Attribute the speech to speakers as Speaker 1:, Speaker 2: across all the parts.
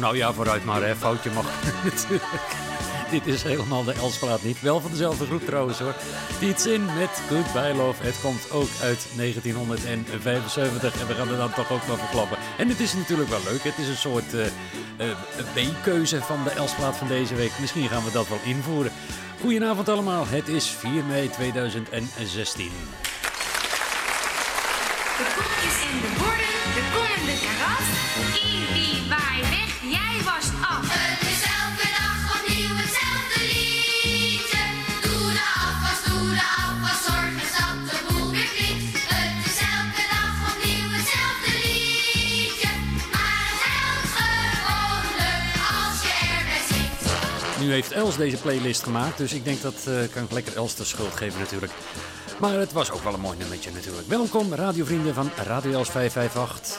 Speaker 1: Nou ja, vooruit maar, hè. Foutje mag natuurlijk. Dit is helemaal de Elspraat niet. Wel van dezelfde groep trouwens hoor. Iets in met Goodbye Love. Het komt ook uit 1975 en we gaan er dan toch ook nog verklappen. En het is natuurlijk wel leuk. Het is een soort uh, uh, B-keuze van de Elsplaat van deze week. Misschien gaan we dat wel invoeren. Goedenavond allemaal. Het is 4 mei 2016.
Speaker 2: De koekjes in de borden, de komende karat. Ibi, waai weg, jij was af.
Speaker 3: Het is elke dag opnieuw hetzelfde liedje. Doe de afwas, doe de afwas, zorg eens dat de boel weer klinkt. Het is elke dag opnieuw hetzelfde liedje. Maar het helpt gewoonlijk als je erbij zingt.
Speaker 1: Nu heeft Els deze playlist gemaakt, dus ik denk dat uh, kan ik lekker Els de schuld geven natuurlijk. Maar het was ook wel een mooi nummertje natuurlijk. Welkom radiovrienden van Radio Els 558.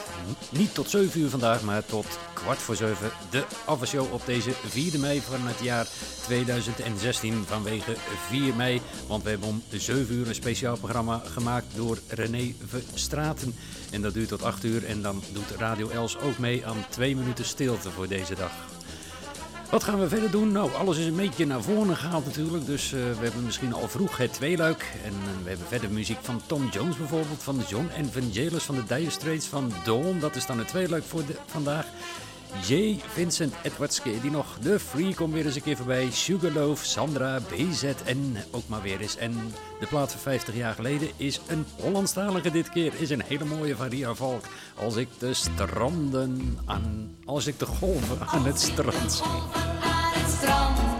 Speaker 1: Niet tot 7 uur vandaag, maar tot kwart voor 7. De afwasshow op deze 4 mei van het jaar 2016 vanwege 4 mei. Want we hebben om 7 uur een speciaal programma gemaakt door René Verstraten. En dat duurt tot 8 uur en dan doet Radio Els ook mee aan 2 minuten stilte voor deze dag. Wat gaan we verder doen? Nou, alles is een beetje naar voren gehaald natuurlijk. Dus uh, we hebben misschien al vroeg het tweeluik. En uh, we hebben verder muziek van Tom Jones bijvoorbeeld. Van John Evangelis van de Dire Straits. Van Dawn, dat is dan het tweeluik voor vandaag. J. Vincent Edwardske, die nog de Free komt weer eens een keer voorbij. Sugarloaf, Sandra, BZN ook maar weer eens. En de plaat van 50 jaar geleden is een Hollandstalige dit keer. Is een hele mooie van Ria Valk. Als ik de stranden aan... Als ik de golven aan het strand zie.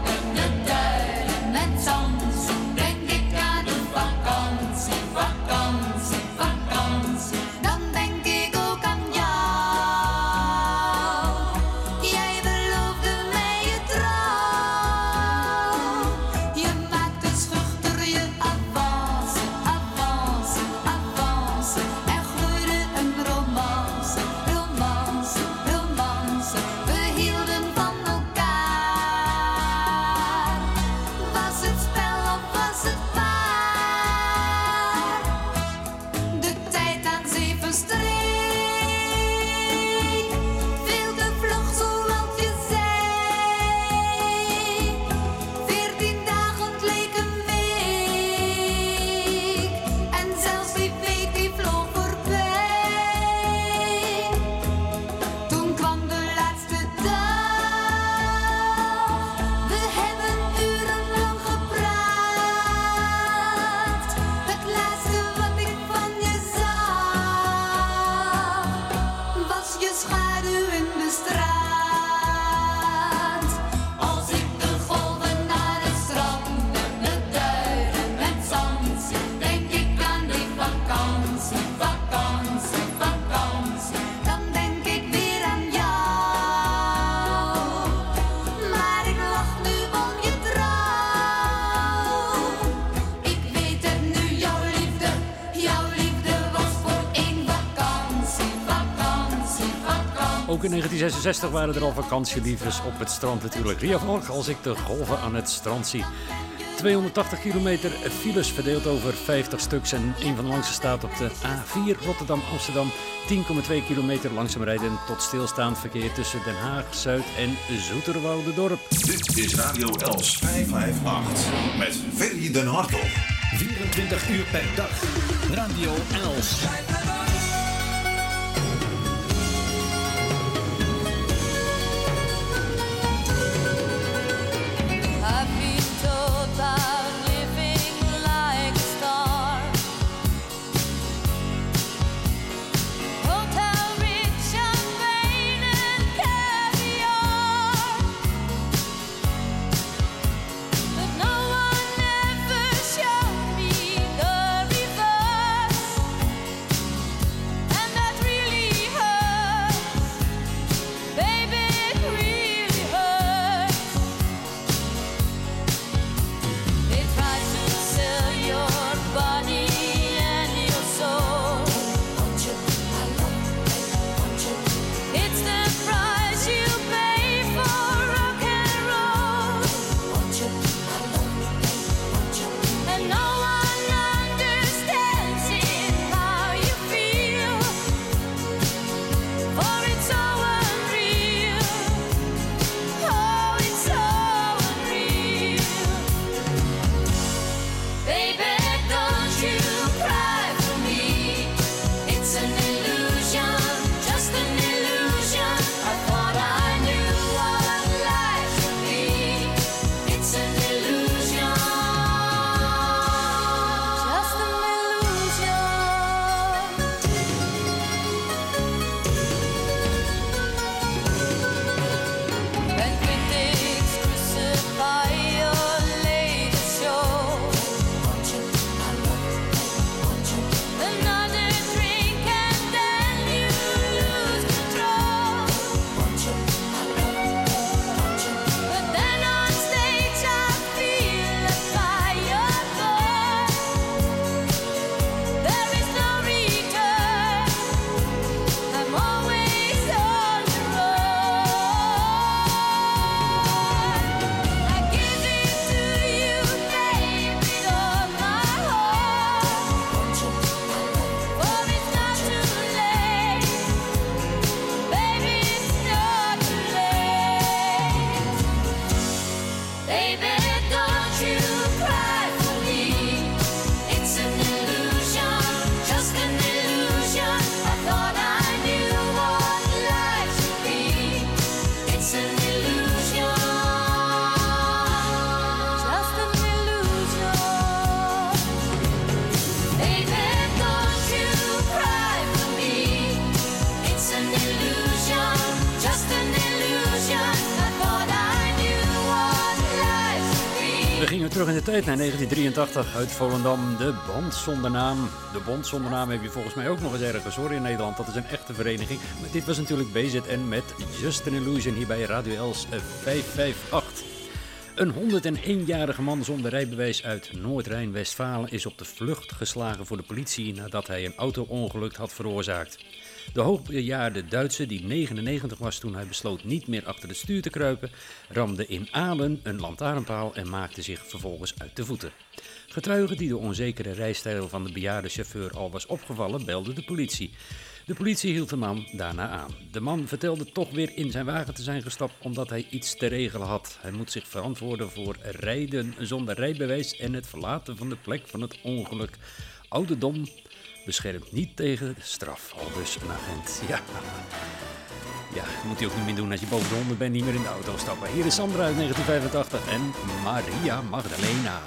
Speaker 4: 1966 waren er al vakantieliefdes op het strand natuurlijk. Ria Valk als ik de golven aan het strand zie. 280 kilometer files verdeeld over 50 stuks en een van de langste staat op de A4 Rotterdam-Amsterdam. 10,2 kilometer langzaam rijden tot stilstaand verkeer tussen Den Haag, Zuid en Zoeterwoude-dorp.
Speaker 5: Dit is Radio Els 558 met Ferry den Hartog.
Speaker 3: 24 uur per dag. Radio Els.
Speaker 4: 1983 uit Volendam. De Bond zonder naam. De Bond zonder naam heb je volgens mij ook nog eens ergens hoor in Nederland. Dat is een echte vereniging. Maar dit was natuurlijk BZN met Just an Illusion hier bij Radio Els eh, 558. Een 101-jarige man zonder rijbewijs uit Noord-Rijn-Westfalen is op de vlucht geslagen voor de politie nadat hij een auto-ongeluk had veroorzaakt. De hoogbejaarde Duitse, die 99 was toen hij besloot niet meer achter het stuur te kruipen, ramde in Aalen een lantaarnpaal en maakte zich vervolgens uit de voeten. Getuigen die de onzekere rijstijl van de bejaarde chauffeur al was opgevallen, belden de politie. De politie hield de man daarna aan. De man vertelde toch weer in zijn wagen te zijn gestapt omdat hij iets te regelen had. Hij moet zich verantwoorden voor rijden zonder rijbewijs en het verlaten van de plek van het ongeluk. Ouderdom beschermt niet tegen straf, al dus een agent. Ja. Ja, moet hij ook niet meer doen als je boven de 100 bent, niet meer in de auto stappen. Hier is Sandra uit 1985 en Maria Magdalena.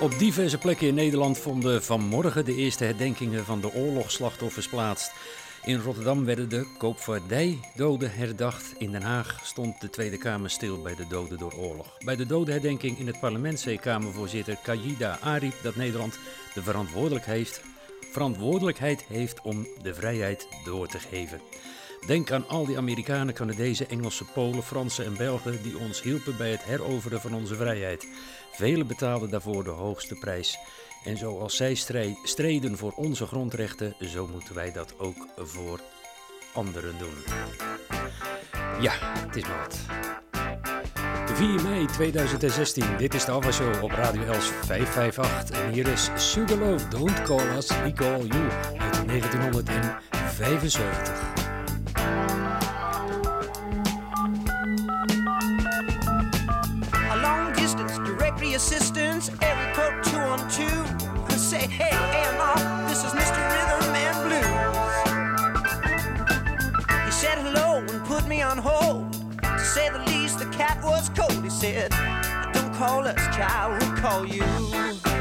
Speaker 4: Op diverse plekken in Nederland vonden vanmorgen de eerste herdenkingen van de oorlogsslachtoffers plaats. In Rotterdam werden de koopvaardijdoden herdacht. In Den Haag stond de Tweede Kamer stil bij de doden door oorlog. Bij de dodenherdenking in het parlement zei Kamervoorzitter Kajida Ariep dat Nederland de verantwoordelijkheid heeft, verantwoordelijkheid heeft om de vrijheid door te geven. Denk aan al die Amerikanen, Canadezen, Engelsen, Polen, Fransen en Belgen die ons hielpen bij het heroveren van onze vrijheid. Velen betaalden daarvoor de hoogste prijs. En zoals zij streden voor onze grondrechten, zo moeten wij dat ook voor anderen doen. Ja, het is maar wat. 4 mei 2016, dit is de Alpha Show op Radio Els 558. En hier is Sugarloaf, Don't Call Us, We Call You uit 1975.
Speaker 6: Code 212. Say, hey, AMR, this is Mr. Rhythm and Blues. He said hello and put me on hold. To say the least, the cat was cold. He said, don't call us, child, we'll call you.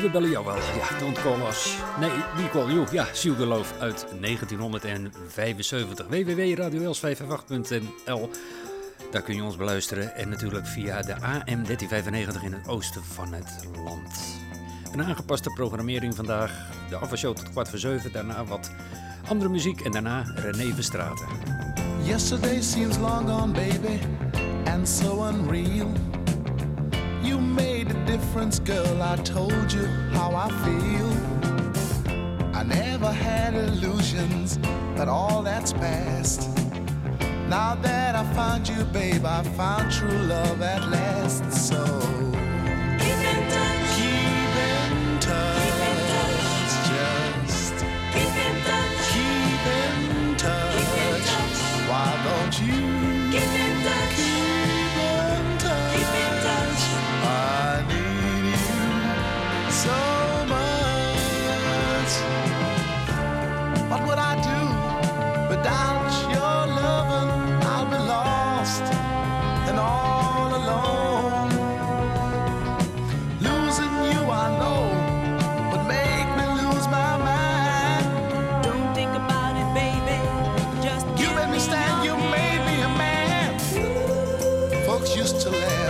Speaker 6: We
Speaker 4: bellen jou wel. Ja, don't call us. Nee, we call you. Ja, Sugarloaf uit 1975. www.radioels558.nl Daar kun je ons beluisteren. En natuurlijk via de AM 1395 in het oosten van het land. Een aangepaste programmering vandaag. De afwasshow tot kwart voor zeven. Daarna wat andere muziek. En daarna René Verstraten.
Speaker 7: Yesterday seems long gone, baby, and so unreal. Difference, girl. I told you how I feel. I never had illusions, but all that's past. Now that I found you, babe, I found true love at last. So
Speaker 8: folks
Speaker 4: used to laugh.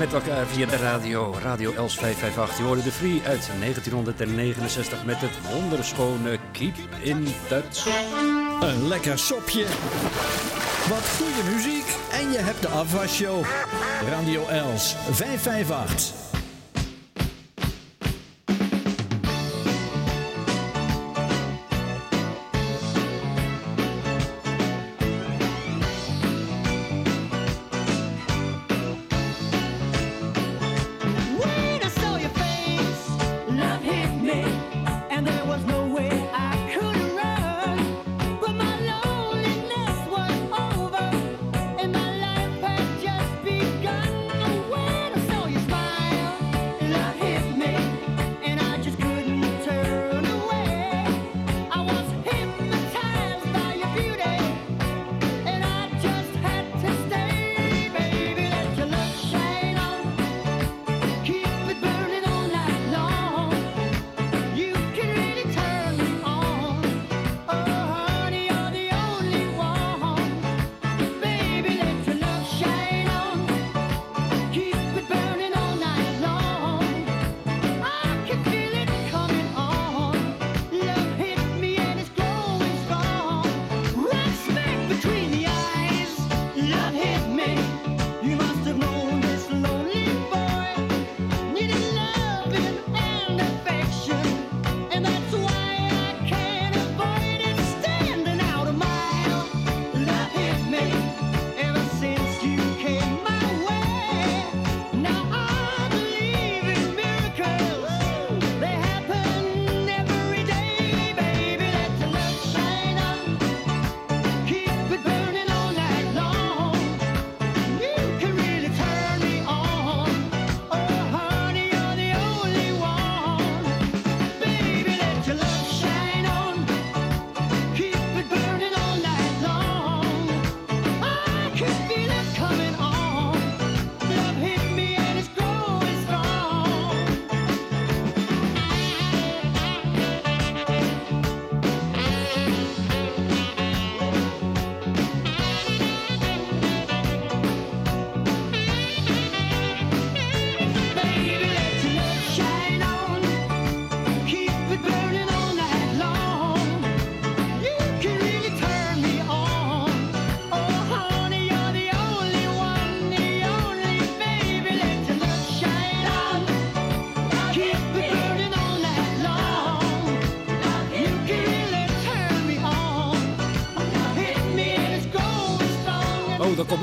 Speaker 4: met elkaar via de radio. Radio Els 558. Je hoorde de Free uit 1969 met het wonderschone Keep in Touch.
Speaker 9: Een lekker sopje. Wat goede muziek. En je hebt de afwasshow. Radio Els 558.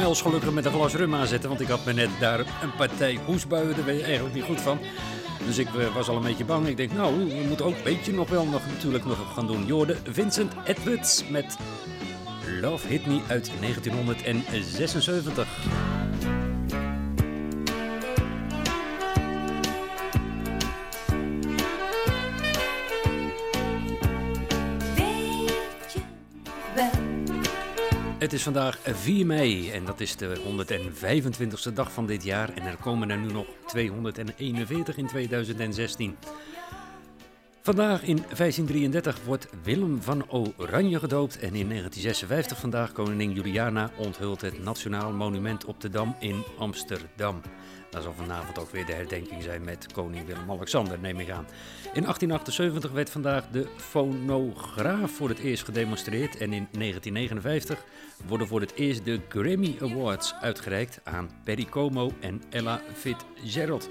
Speaker 4: als gelukkig met een glas rum aanzetten. Want ik had me net daar een partij hoesbuien. Daar ben je eigenlijk niet goed van. Dus ik eh, was al een beetje bang. Ik denk, nou, we moeten ook een beetje nog wel nog, natuurlijk nog gaan doen. Jorde Vincent Edwards met Love Hit Me uit 1976. Het is vandaag 4 mei en dat is de 125ste dag van dit jaar. En er komen er nu nog 241 in 2016. Vandaag in 1533 wordt Willem van Oranje gedoopt en in 1956 vandaag koningin Juliana onthult het Nationaal Monument op de Dam in Amsterdam. Daar zal vanavond ook weer de herdenking zijn met koning Willem-Alexander, neem ik aan. In 1878 werd vandaag de fonograaf voor het eerst gedemonstreerd en in 1959 worden voor het eerst de Grammy Awards uitgereikt aan Perry Como en Ella Fitzgerald.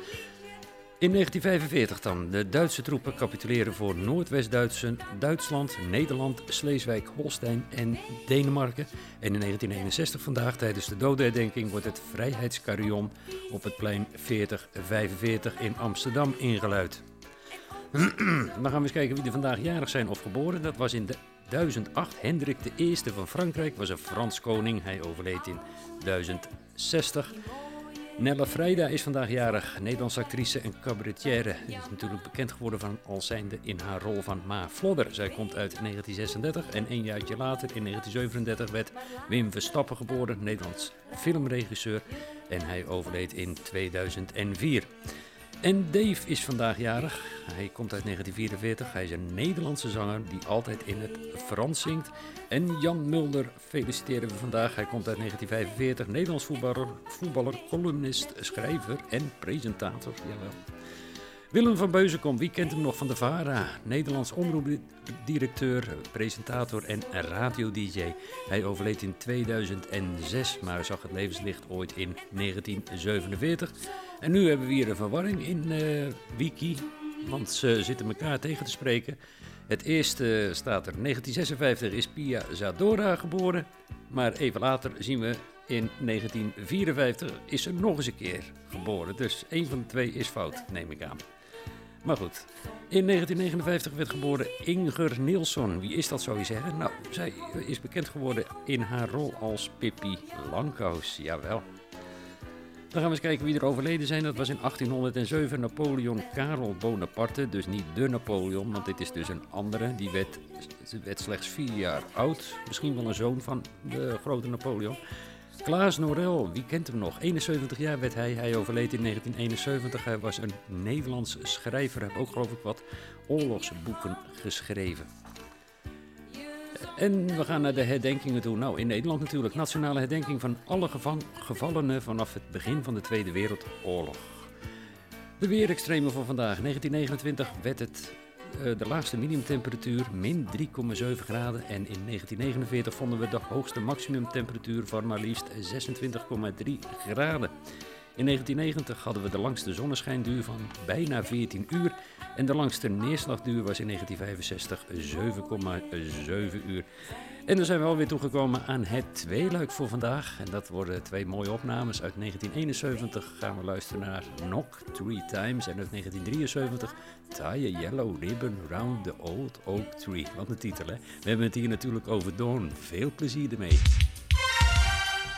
Speaker 4: In 1945 dan. De Duitse troepen capituleren voor Noordwest-Duitsland, Nederland, Sleeswijk-Holstein en Denemarken. En in 1961 vandaag, tijdens de dodenherdenking, wordt het Vrijheidscarillon op het plein 4045 in Amsterdam ingeluid. Dan gaan we eens kijken wie er vandaag jarig zijn of geboren. Dat was in de 1008 Hendrik I van Frankrijk, was een Frans koning. Hij overleed in 1060. Nella Vrijda is vandaag jarig, Nederlandse actrice en cabaretière. Is natuurlijk bekend geworden van als zijnde in haar rol van Ma Flodder. Zij komt uit 1936 en een jaartje later, in 1937, werd Wim Verstappen geboren, Nederlands filmregisseur. En hij overleed in 2004. En Dave is vandaag jarig. Hij komt uit 1944. Hij is een Nederlandse zanger die altijd in het Frans zingt. En Jan Mulder feliciteren we vandaag. Hij komt uit 1945. Nederlands voetballer, voetballer columnist, schrijver en presentator. Jawel. Willem van Beuzenkom, wie kent hem nog van de VARA? Nederlands omroepdirecteur, presentator en radio-dj. Hij overleed in 2006, maar zag het levenslicht ooit in 1947. En nu hebben we hier een verwarring in eh, Wiki, want ze zitten elkaar tegen te spreken. Het eerste staat er, 1956 is Pia Zadora geboren, maar even later zien we in 1954 is ze nog eens een keer geboren. Dus één van de twee is fout, neem ik aan. Maar goed, in 1959 werd geboren Inger Nilsson. Wie is dat zou je zeggen? Nou, zij is bekend geworden in haar rol als Pippi Langkous. Jawel. Dan gaan we eens kijken wie er overleden zijn. Dat was in 1807 Napoleon Karel Bonaparte. Dus niet de Napoleon, want dit is dus een andere. Die werd, slechts vier jaar oud. Misschien wel een zoon van de grote Napoleon. Klaas Norel, wie kent hem nog? 71 jaar werd hij. Hij overleed in 1971. Hij was een Nederlands schrijver. Hij heeft ook geloof ik wat oorlogsboeken geschreven. En we gaan naar de herdenkingen toe. Nou, in Nederland natuurlijk. Nationale herdenking van alle gevallenen vanaf het begin van de Tweede Wereldoorlog. De weerextremen van vandaag. 1929 werd het eh, de laagste minimumtemperatuur min 3,7 graden. En in 1949 vonden we de hoogste maximumtemperatuur van maar liefst 26,3 graden. In 1990 hadden we de langste zonneschijnduur van bijna 14 uur. En de langste neerslagduur was in 1965 7,7 uur. En dan zijn we alweer toegekomen aan het tweeluik voor vandaag. En dat worden twee mooie opnames. Uit 1971 gaan we luisteren naar Knock Three Times. En uit 1973 Tie a Yellow Ribbon Round the Old Oak Tree. Wat een titel, hè? We hebben het hier natuurlijk over Dawn. Veel plezier ermee.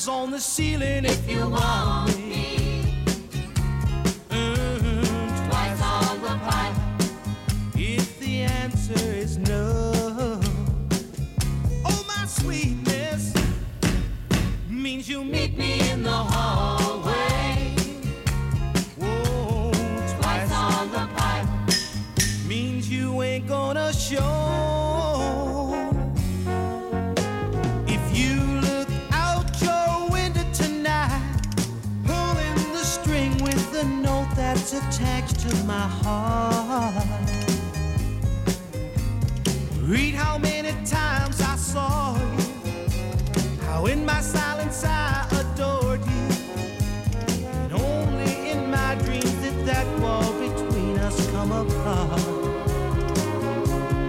Speaker 10: times on the ceiling if you want me. Mm, twice on the pipe if the answer is no. Oh, my sweetness means you meet me in the hallway. Whoa, twice on the pipe means you ain't gonna show. to my heart. Read how many times I saw you, how in my silence I adored you, and only in my dreams did that wall between us come apart.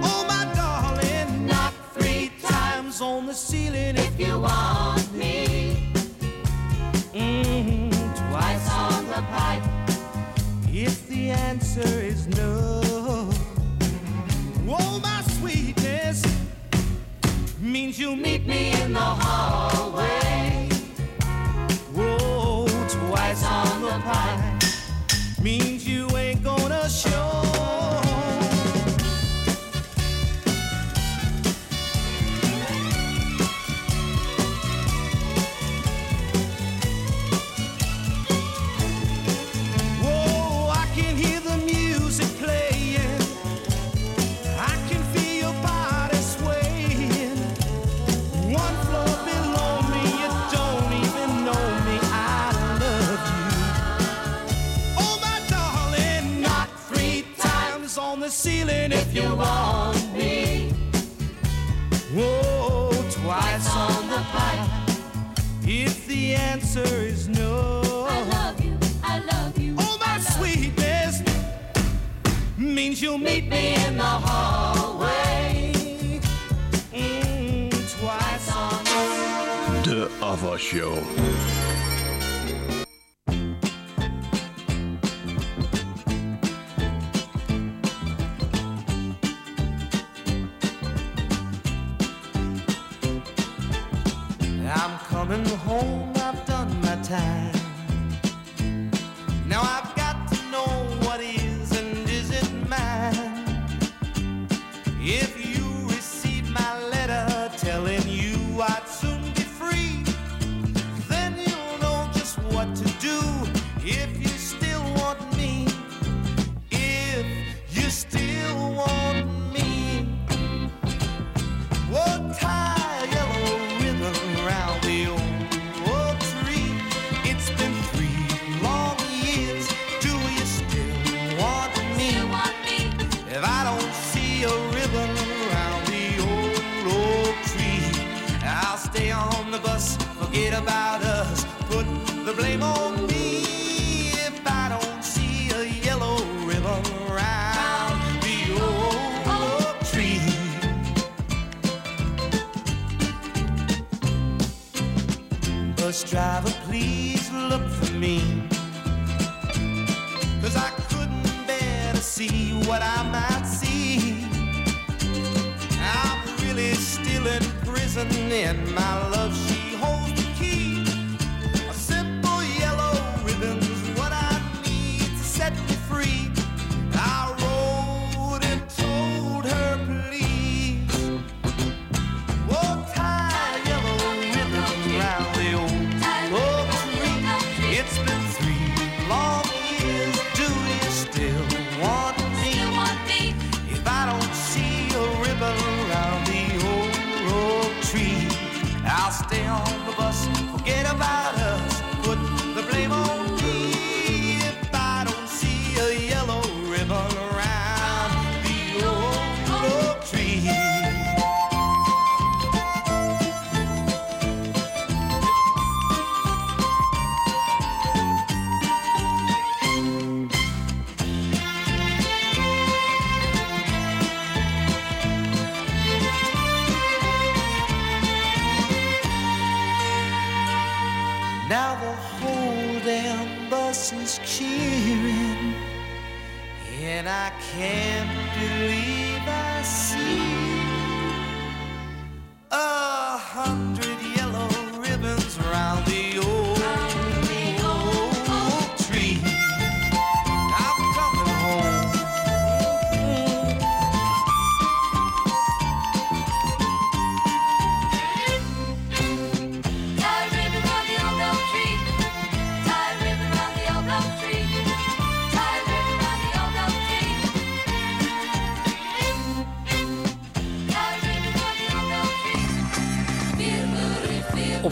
Speaker 10: Oh, my darling, knock three times on the ceiling if you want
Speaker 11: me. Mm-hmm. answer is no. Oh, my sweetness means you meet me in the hallway. Oh, twice on the pie means you ain't gonna show. Ceiling if you want me. Whoa, twice on the pipe. If the answer is no, I love you, I love you. Oh, my sweetness means you'll meet me in the hallway. Mm, twice on the
Speaker 10: De Ava Show.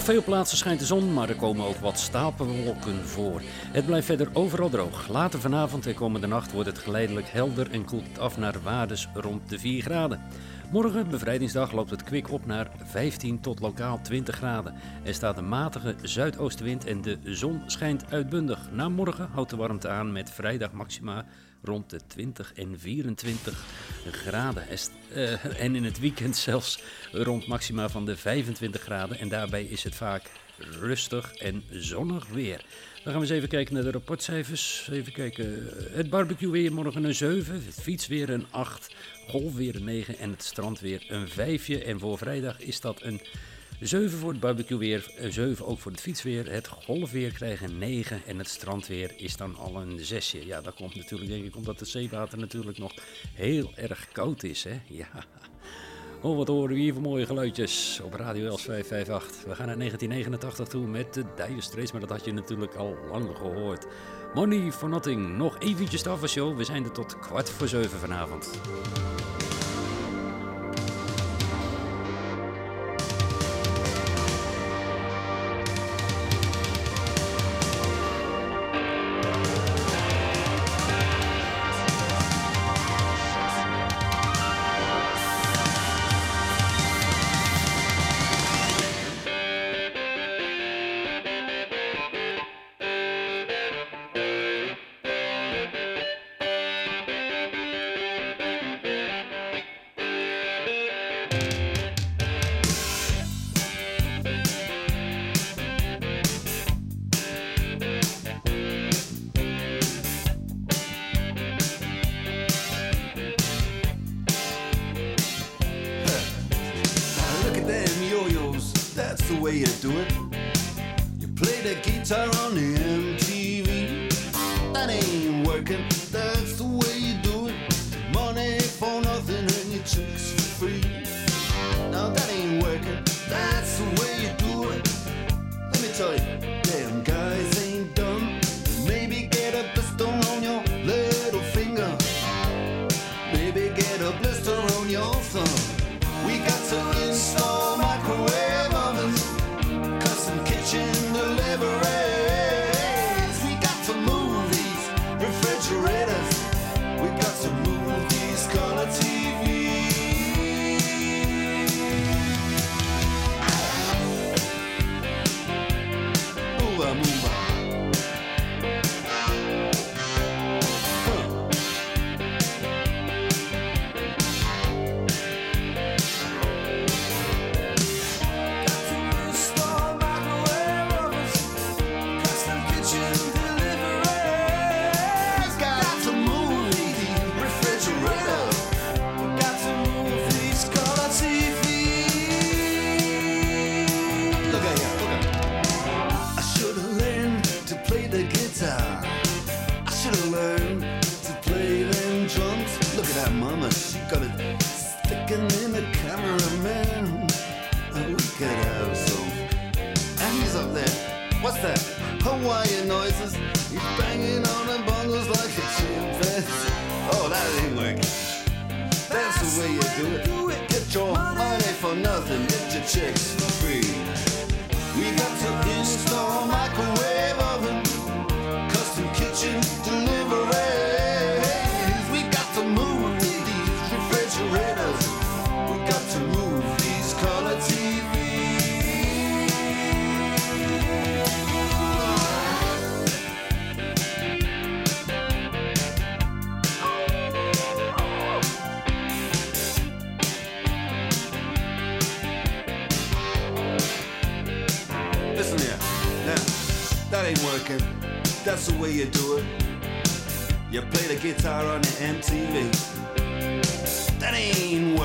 Speaker 4: Veel plaatsen schijnt de zon, maar er komen ook wat stapelwolken voor. Het blijft verder overal droog. Later vanavond en komende nacht wordt het geleidelijk helder en koelt het af naar waardes rond de 4 graden. Morgen, bevrijdingsdag, loopt het kwik op naar 15 tot lokaal 20 graden. Er staat een matige zuidoostenwind en de zon schijnt uitbundig. Na morgen houdt de warmte aan met vrijdag maxima rond de 20 en 24 graden. Eh, en in het weekend zelfs rond maxima van de 25 graden. En daarbij is het vaak
Speaker 7: rustig en zonnig weer. Dan gaan we eens even kijken naar de rapportcijfers. Even kijken. Het barbecue weer morgen een 7, het fietsweer een 8, golfweer een 9 en het strandweer een 5. En voor vrijdag is dat een 7 voor het barbecue weer, een 7 ook voor het fietsweer. Het golfweer krijgt een 9 en het strandweer is dan al een 6. Ja, dat komt natuurlijk denk ik omdat het zeewater natuurlijk nog heel erg koud is. Hè? Ja. Oh, wat horen we hier voor mooie geluidjes op Radio Els 558. We gaan naar 1989 toe met de Dire Straits, maar dat had je natuurlijk al lang gehoord. Money for Nothing, nog eventjes de afwasshow. We zijn er tot kwart voor zeven vanavond.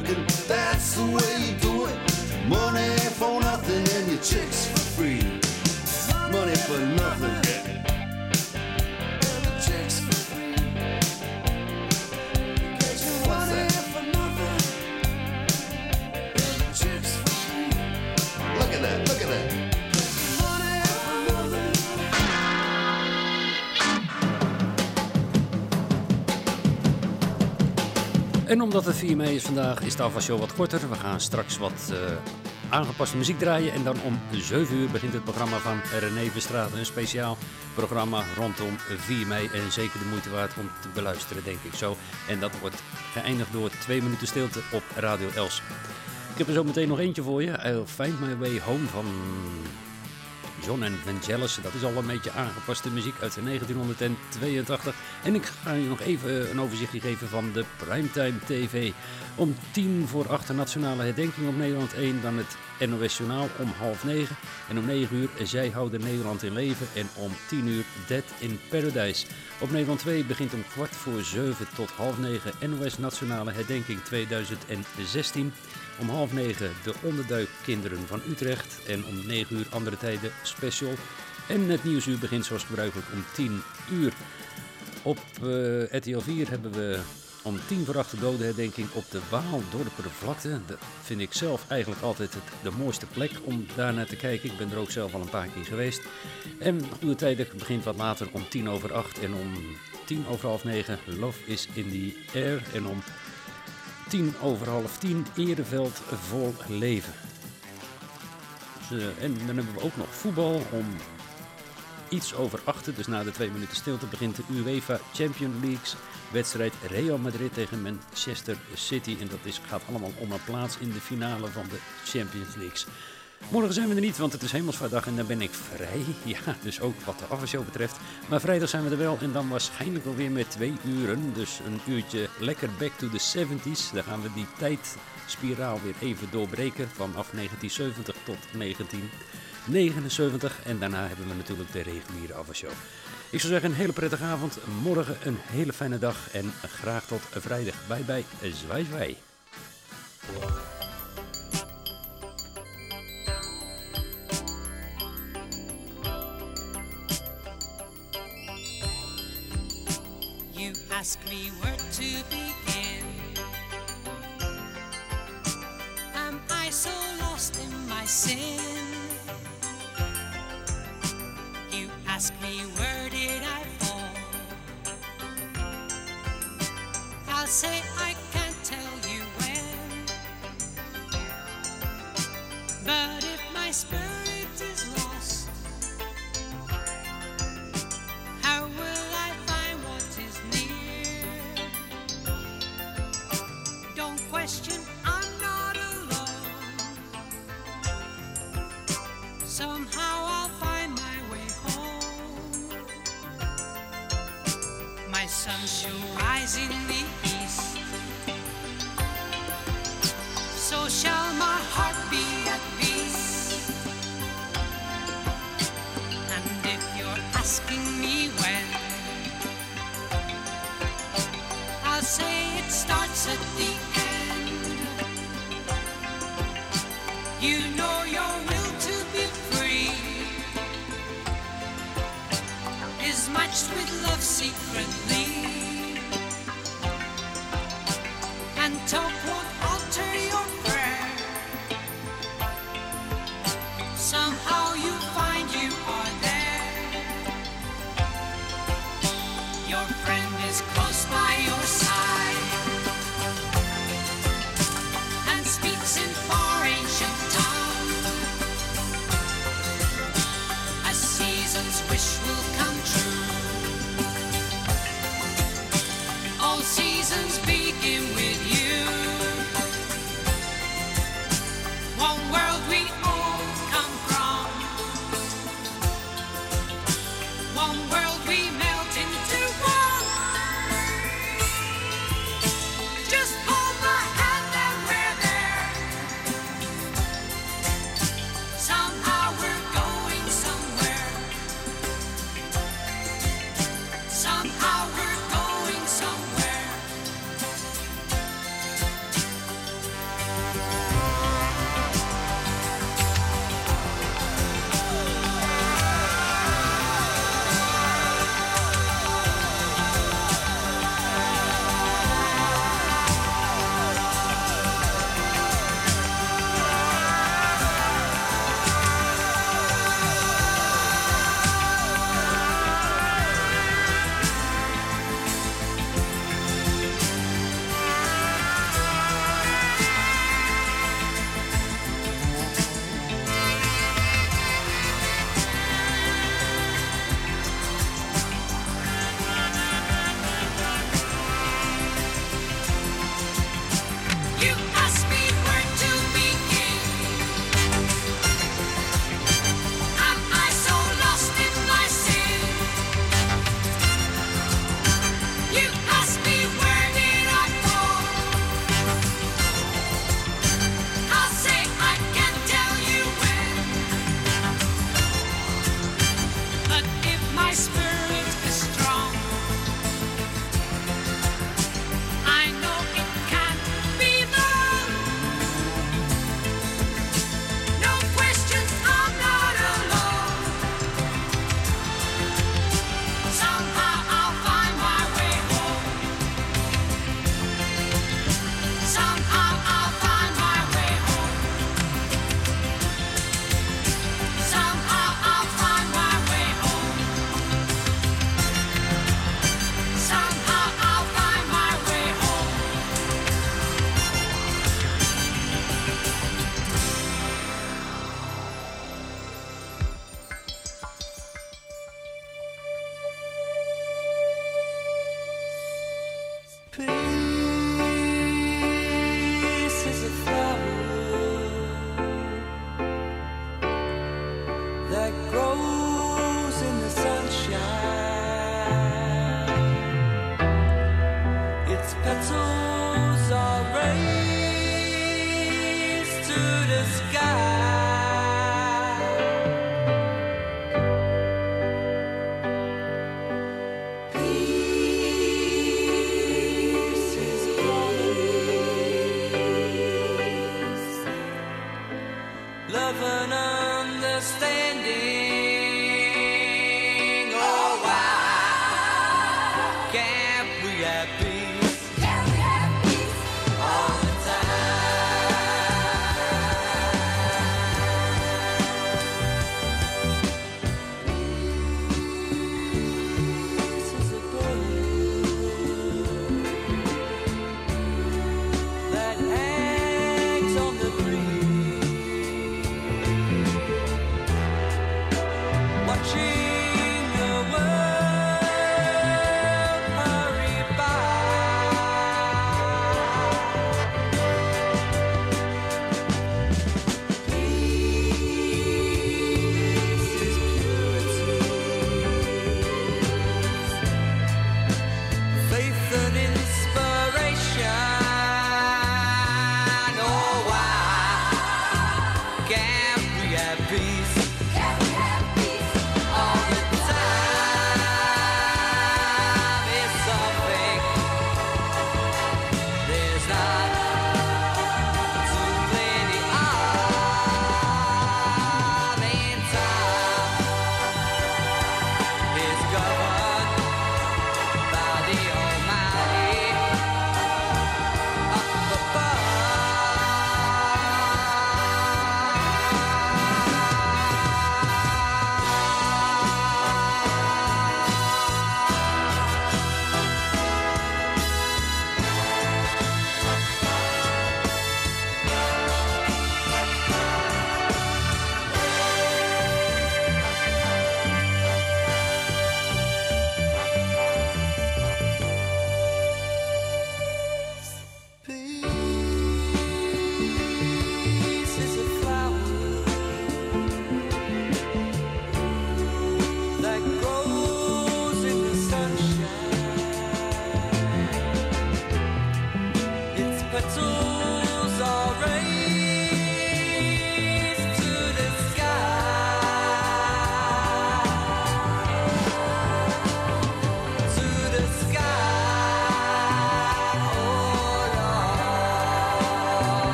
Speaker 4: That's the way
Speaker 7: En omdat het 4 mei is vandaag, is de afwasshow wat korter. We gaan straks wat eh, aangepaste muziek draaien. En dan om 7 uur begint het programma van René Verstraat. Een speciaal programma rondom 4 mei. En zeker de moeite waard om te beluisteren, denk ik zo. En dat wordt geëindigd door 2 minuten stilte op Radio Els. Ik heb er zo meteen nog eentje voor je. I'll Find My Way Home van
Speaker 4: John and Vangelis. Dat is al een beetje aangepaste muziek uit 1982. En ik ga je nog even een overzichtje geven van de Primetime TV. Om tien voor acht de nationale herdenking op Nederland 1. Dan het NOS Journaal om half negen. En om negen uur Zij houden Nederland in leven. En om tien uur Dead in Paradise. Op Nederland 2 begint om kwart voor zeven tot half negen NOS Nationale Herdenking 2016. Om half negen de onderduikkinderen van Utrecht. En om negen uur andere tijden special. En het nieuwsuur begint zoals gebruikelijk om 10 uur. Op eh RTL 4 hebben we om tien voor acht de dodenherdenking op de Waaldorpervlakte. Dat vind ik zelf eigenlijk altijd het, de mooiste plek om daar naar te kijken. Ik ben er ook zelf al een paar keer geweest. En Goede Tijden begint wat later om tien over acht. En om tien over half negen Love is in the Air. En om tien over half tien Ereveld vol leven. En dan hebben we ook nog voetbal om iets over achter. Dus na de twee minuten stilte begint de UEFA Champions League wedstrijd Real Madrid tegen Manchester City. En dat is, gaat allemaal om een plaats in de finale van de Champions League. Morgen zijn we er niet, want het is Hemelsvaardag en dan ben ik vrij. Ja, dus ook wat de afwasshow betreft. Maar vrijdag zijn we er wel en dan waarschijnlijk alweer met twee uren. Dus een uurtje lekker back to the 70s. Dan gaan we die tijdspiraal weer even doorbreken vanaf 1970 tot 1979. En daarna hebben we natuurlijk de reguliere afwasshow. Ik zou zeggen een hele prettige avond. Morgen een hele fijne dag en graag tot vrijdag. Bye bye, zwaai zwaai.
Speaker 1: Ask me where to begin. Am I so lost in my sin? You ask me where did I fall? I'll say I can't tell you when. But if my spirit is lost, shall rise in the east. So shall my heart be at peace. And if you're asking me when, I'll say it starts at the end. You know your is matched with love secretly. And talk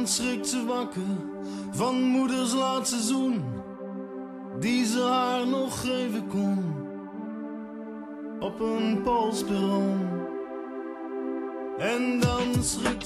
Speaker 12: Ochtend ze wakker van moeders laatste zoen, die ze haar nog geven kon op een polsperron. En dan schrikt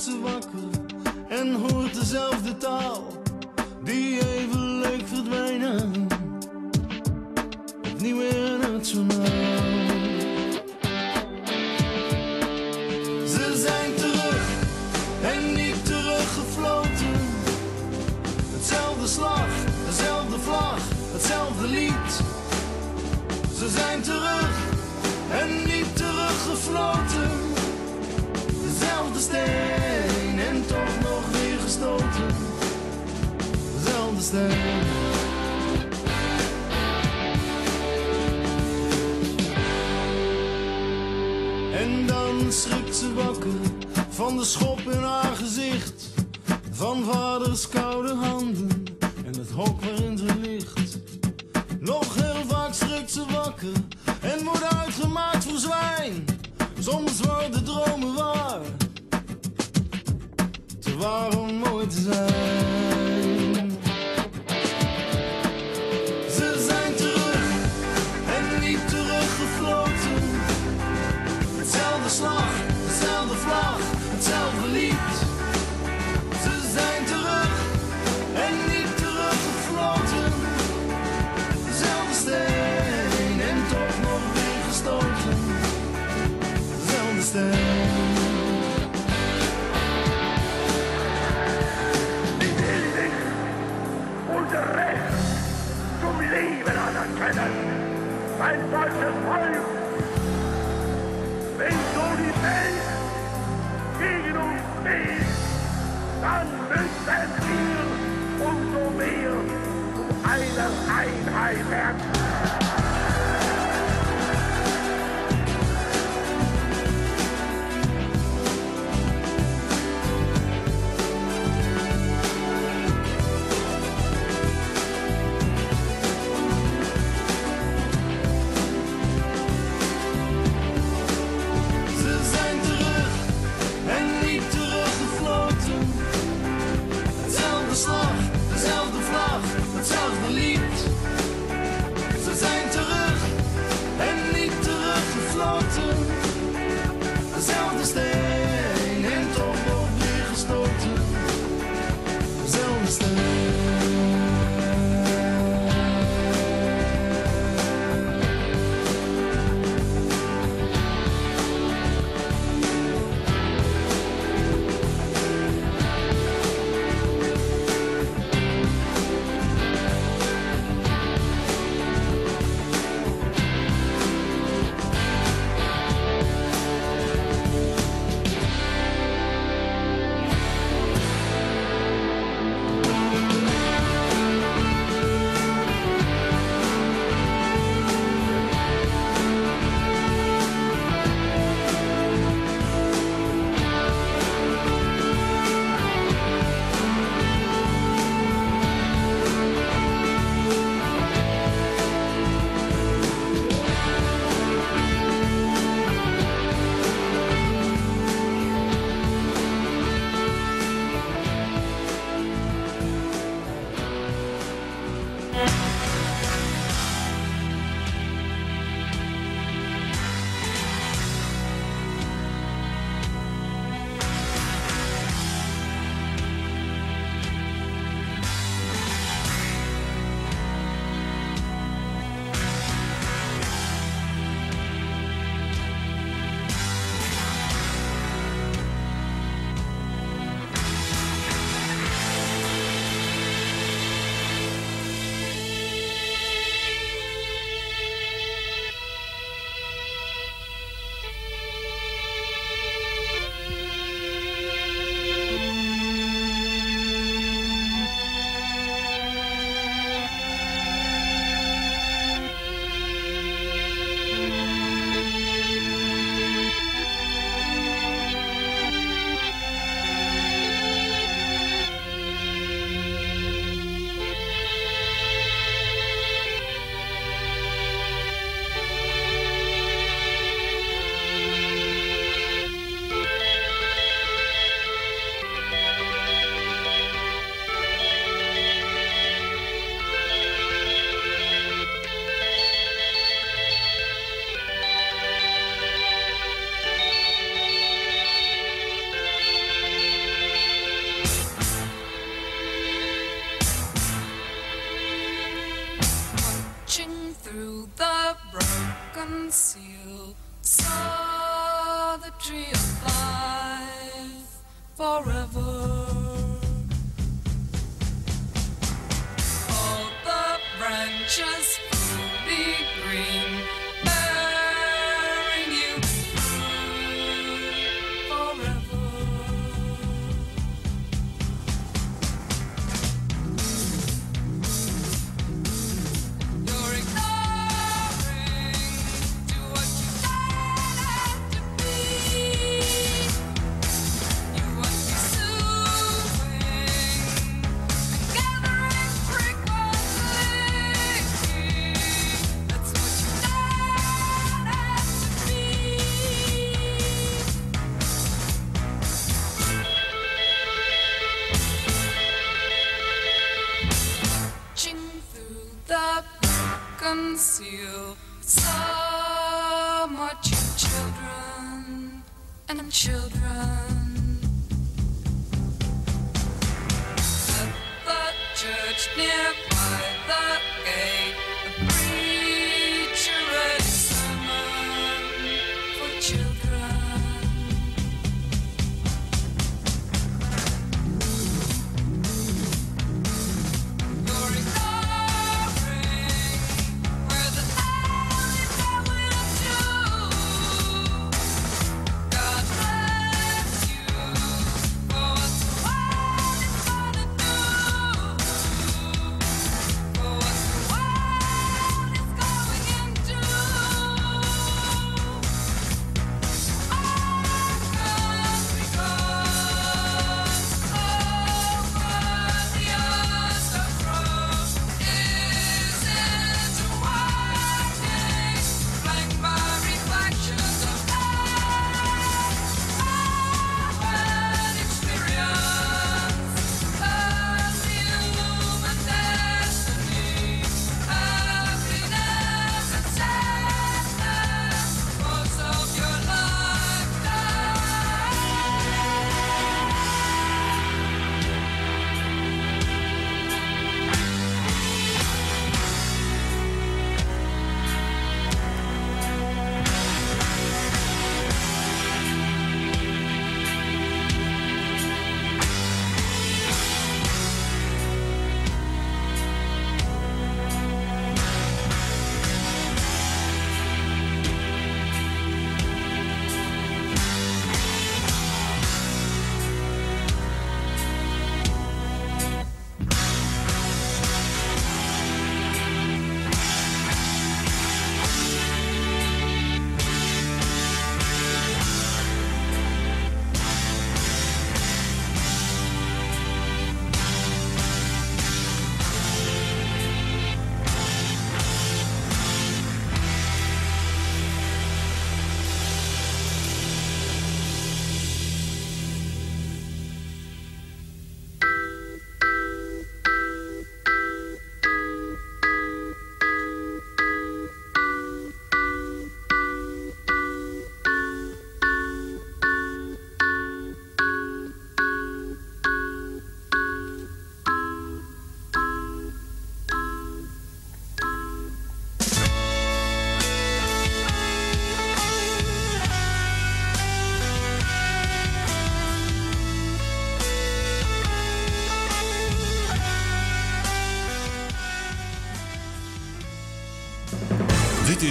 Speaker 13: Wenn so die Welt gegen uns steht, dann müssen wir
Speaker 12: umso mehr einer Einheit werden.
Speaker 1: Broken seal, saw the tree of life forever.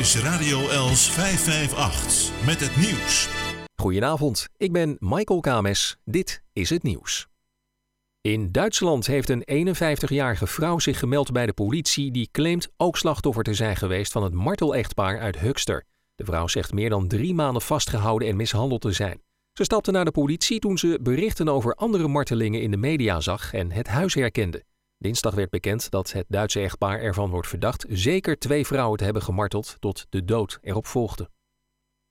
Speaker 5: Is Radio Els 558 met het nieuws.
Speaker 14: Goedenavond, ik ben Michael Kames. Dit is het nieuws. In Duitsland heeft een 51-jarige vrouw zich gemeld bij de politie die claimt ook slachtoffer te zijn geweest van het martelechtpaar uit Höxter. De vrouw zegt meer dan drie maanden vastgehouden en mishandeld te zijn. Ze stapte naar de politie toen ze berichten over andere martelingen in de media zag en het huis herkende. Dinsdag werd bekend dat het Duitse echtpaar ervan wordt verdacht zeker twee vrouwen te hebben gemarteld tot de dood erop volgde.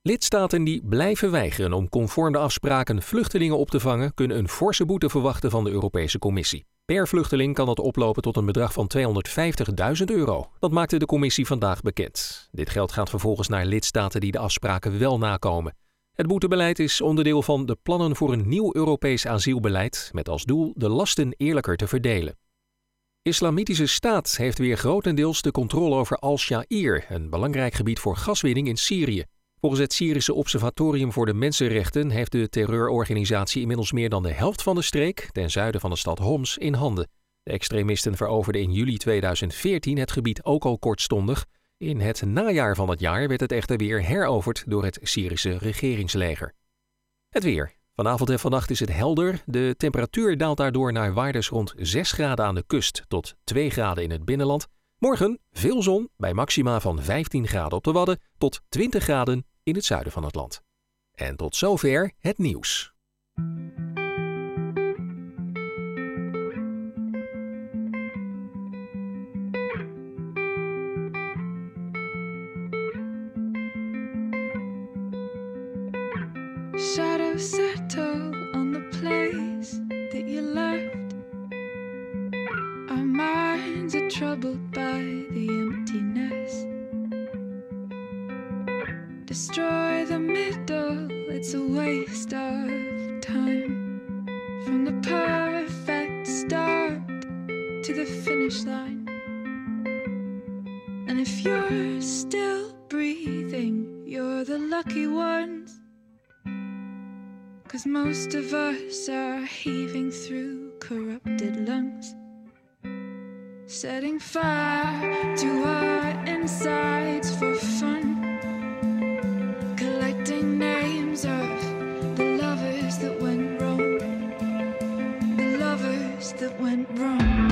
Speaker 14: Lidstaten die blijven weigeren om conform de afspraken vluchtelingen op te vangen, kunnen een forse boete verwachten van de Europese Commissie. Per vluchteling kan dat oplopen tot een bedrag van 250.000 euro. Dat maakte de Commissie vandaag bekend. Dit geld gaat vervolgens naar lidstaten die de afspraken wel nakomen. Het boetebeleid is onderdeel van de plannen voor een nieuw Europees asielbeleid met als doel de lasten eerlijker te verdelen. Islamitische Staat heeft weer grotendeels de controle over Al-Sha'ir, een belangrijk gebied voor gaswinning in Syrië. Volgens het Syrische Observatorium voor de Mensenrechten heeft de terreurorganisatie inmiddels meer dan de helft van de streek, ten zuiden van de stad Homs, in handen. De extremisten veroverden in juli 2014 het gebied ook al kortstondig. In het najaar van het jaar werd het echter weer heroverd door het Syrische regeringsleger. Het weer. Vanavond en vannacht is het helder. De temperatuur daalt daardoor naar waardes rond 6 graden aan de kust tot 2 graden in het binnenland. Morgen veel zon bij maxima van 15 graden op de Wadden tot 20 graden in het zuiden van het land. En tot zover het nieuws.
Speaker 15: Settle on the place that you left. Our minds are troubled by the emptiness. Destroy the middle, it's a waste of time. From the perfect start to the finish line. And if you're still breathing, you're the lucky ones. Cause most of us are heaving through corrupted lungs. Setting fire to our insides for fun. Collecting names of the lovers that went wrong. The lovers that went wrong.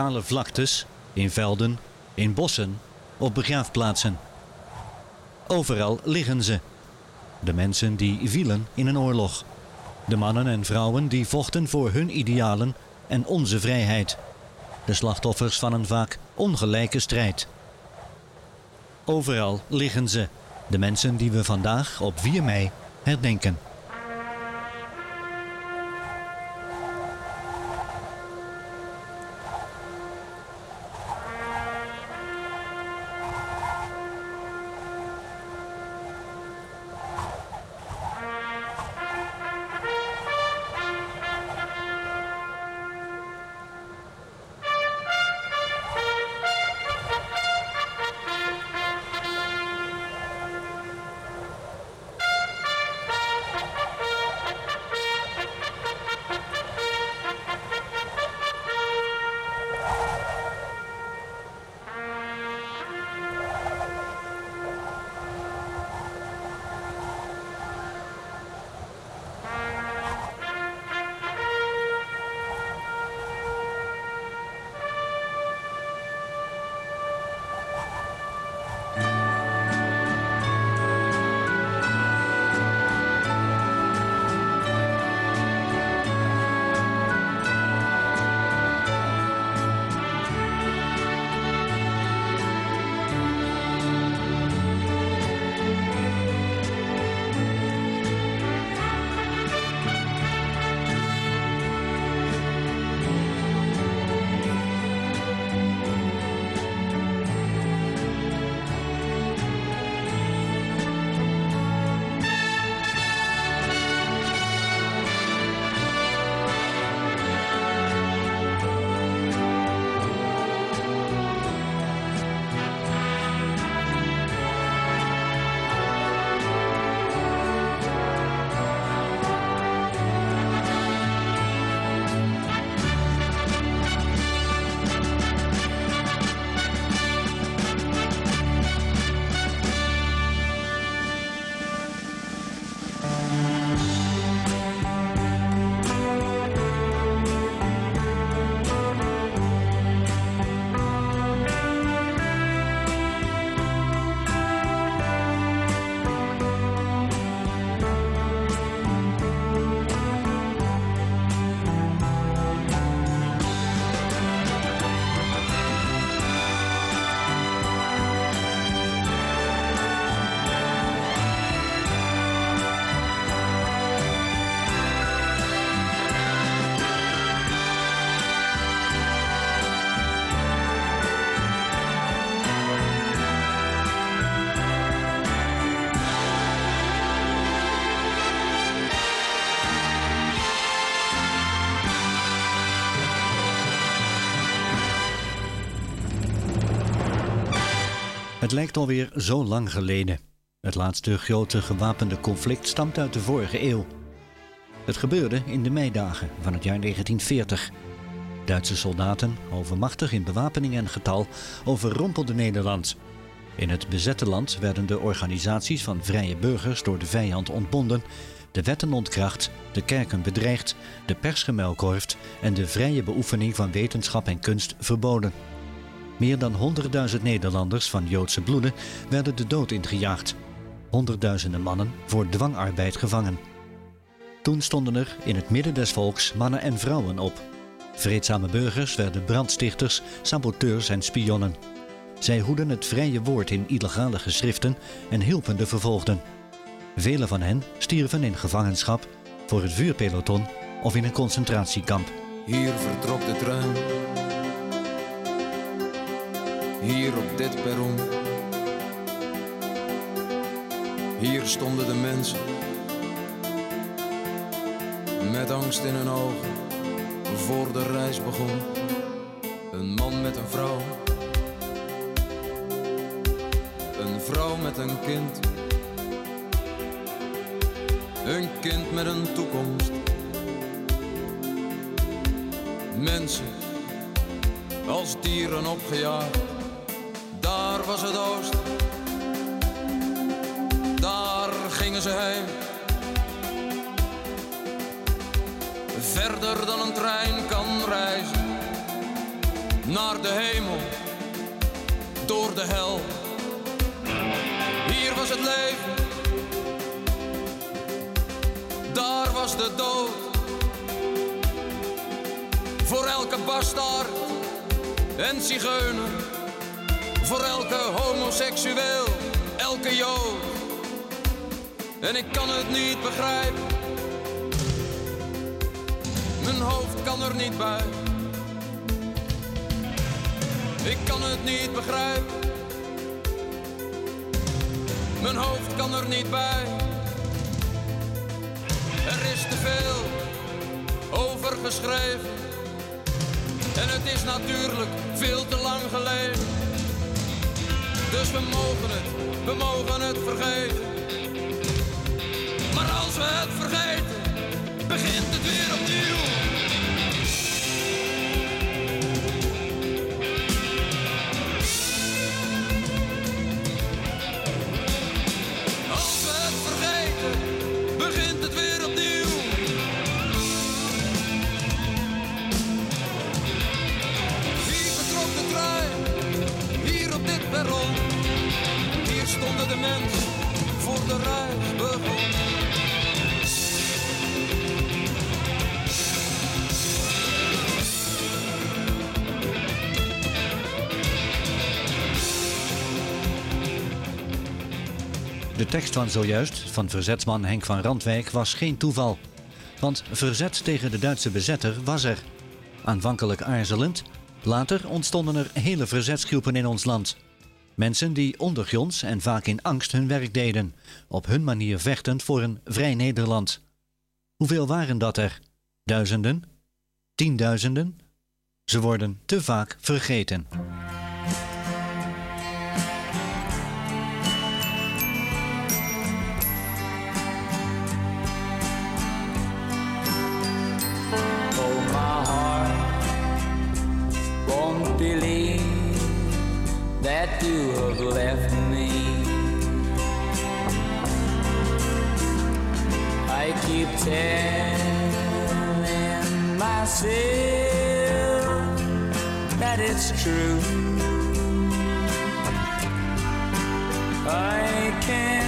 Speaker 16: Kale vlaktes, in velden, in bossen, op begraafplaatsen. Overal liggen ze. De mensen die vielen in een oorlog. De mannen en vrouwen die vochten voor hun idealen en onze vrijheid. De slachtoffers van een vaak ongelijke strijd. Overal liggen ze. De mensen die we vandaag op 4 mei herdenken. Het lijkt alweer zo lang geleden. Het laatste grote gewapende conflict stamt uit de vorige eeuw. Het gebeurde in de meidagen van het jaar 1940. Duitse soldaten, overmachtig in bewapening en getal, overrompelden Nederland. In het bezette land werden de organisaties van vrije burgers door de vijand ontbonden, de wetten ontkracht, de kerken bedreigd, de pers gemuilkorfd en de vrije beoefening van wetenschap en kunst verboden. Meer dan 100.000 Nederlanders van Joodse bloeden werden de dood ingejaagd. Honderdduizenden mannen voor dwangarbeid gevangen. Toen stonden er in het midden des volks mannen en vrouwen op. Vreedzame burgers werden brandstichters, saboteurs en spionnen. Zij hoeden het vrije woord in illegale geschriften en hielpen de vervolgden. Velen van hen stierven in gevangenschap, voor het vuurpeloton of in een concentratiekamp.
Speaker 17: Hier vertrok de trein. Hier op dit perron. Hier stonden de mensen. Met angst in hun ogen. Voor de reis begon. Een man met een vrouw. Een vrouw met een kind. Een kind met een toekomst. Mensen als dieren opgejaagd. Daar was het oosten. Daar gingen ze heen. Verder dan een trein kan reizen. Naar de hemel. Door de hel. Hier was het leven. Daar was de dood. Voor elke bastaard en zigeuner. Voor elke homoseksueel, elke jood. En ik kan het niet begrijpen. Mijn hoofd kan er niet bij. Ik kan het niet begrijpen. Mijn hoofd kan er niet bij. Er is te veel over geschreven. En het is natuurlijk veel te lang geleden. Dus we mogen het, we mogen het vergeten. Maar als we het vergeten, begint het weer opnieuw. Voor de.
Speaker 16: De tekst van zojuist, van verzetsman Henk van Randwijk, was geen toeval. Want verzet tegen de Duitse bezetter was er. Aanvankelijk aarzelend, later ontstonden er hele verzetsgroepen in ons land. Mensen die ondergronds en vaak in angst hun werk deden, op hun manier vechtend voor een vrij Nederland. Hoeveel waren dat er? Duizenden? Tienduizenden? Ze worden te vaak vergeten.
Speaker 18: That you have left me. I keep telling myself that it's true. I can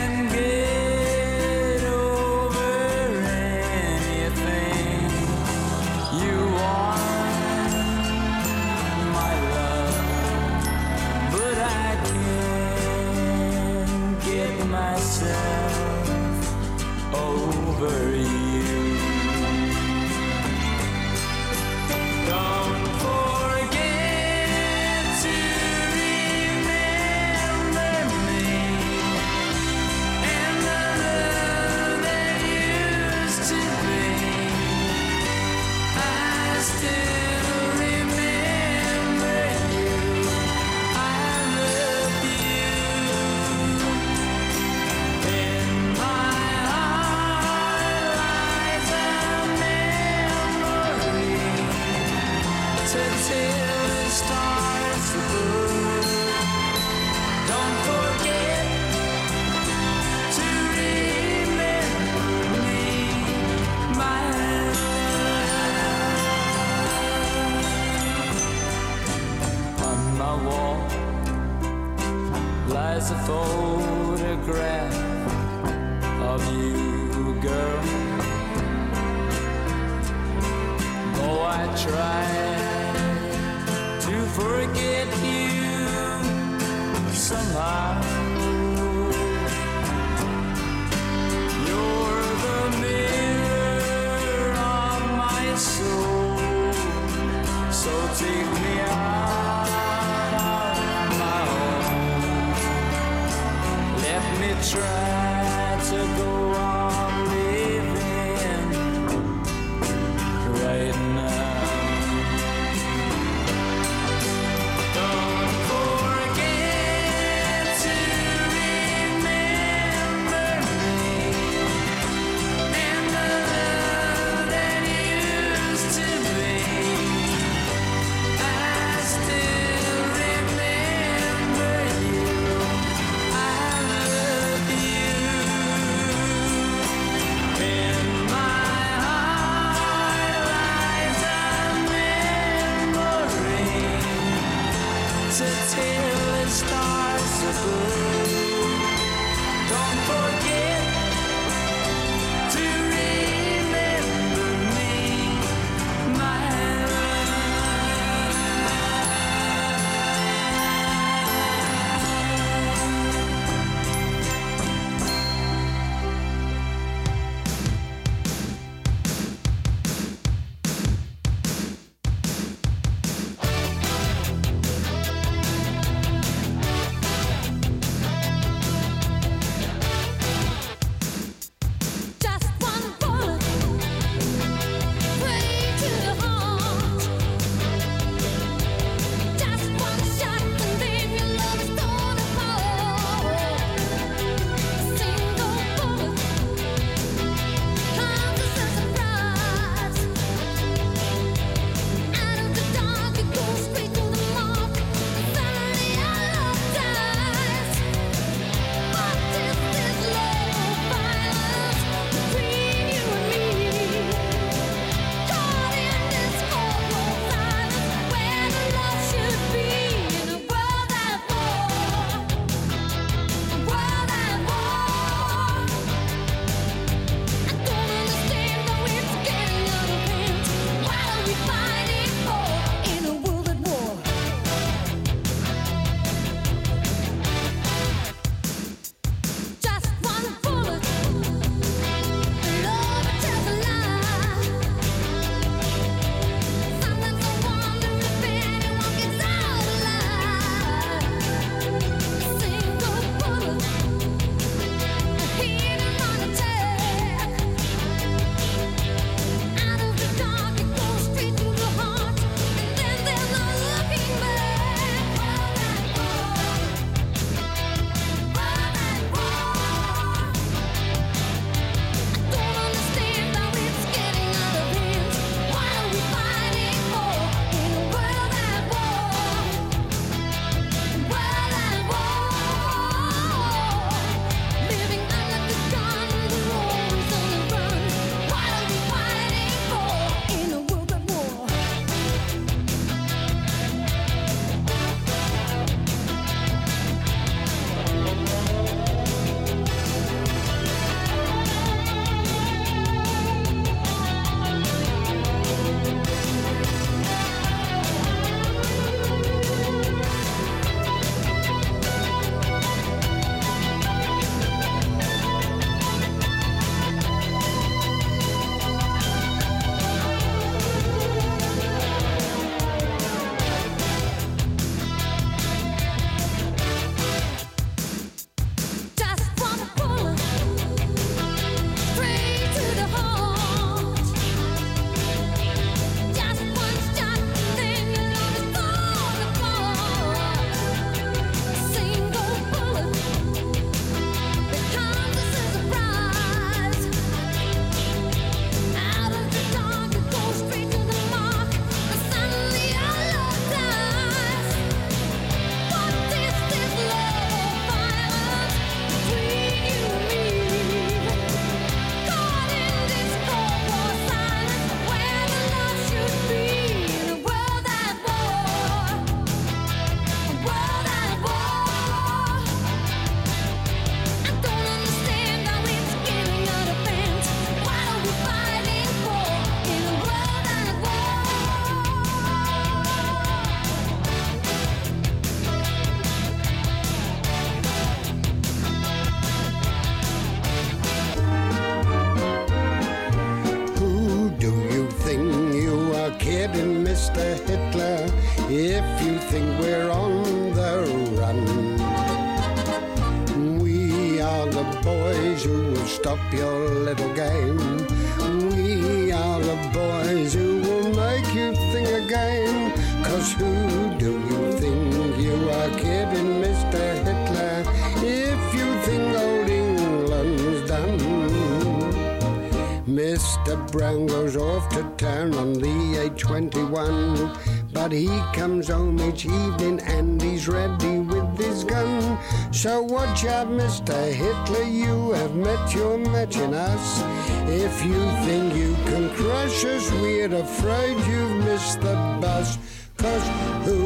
Speaker 18: home
Speaker 19: each evening and he's ready with his gun. So watch out, Mr. Hitler, you have met your match in us. If you think you can crush us, we're afraid you've missed the bus. Cause who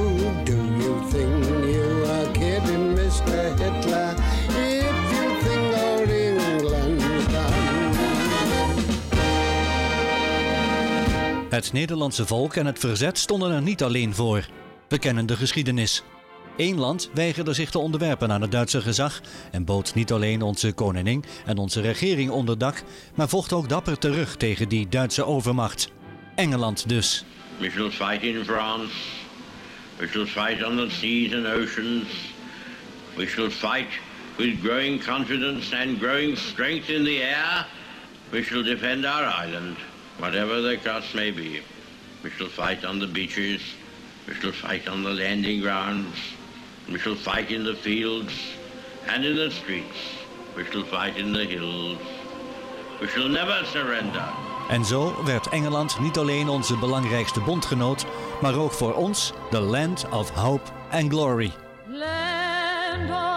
Speaker 19: do you think you are kidding, Mr. Hitler? If you think old England's done.
Speaker 16: Het Nederlandse volk en het verzet stonden er niet alleen voor. We kennen de geschiedenis. Eén land weigerde zich te onderwerpen aan het Duitse gezag en bood niet alleen onze koningin en onze regering onderdak, maar vocht ook dapper terug tegen die Duitse overmacht. Engeland dus.
Speaker 20: We shall fight in France. We shall fight on the seas and oceans. We shall fight with growing confidence and growing strength in the air. We shall defend our island, whatever the cost may be. We shall fight on the beaches. We shall fight on the landing grounds. We shall fight in the fields and in the streets. We shall fight in the hills. We shall never surrender.
Speaker 16: En zo werd Engeland niet alleen onze belangrijkste bondgenoot, maar ook voor ons de Land of Hope and Glory.
Speaker 3: Land of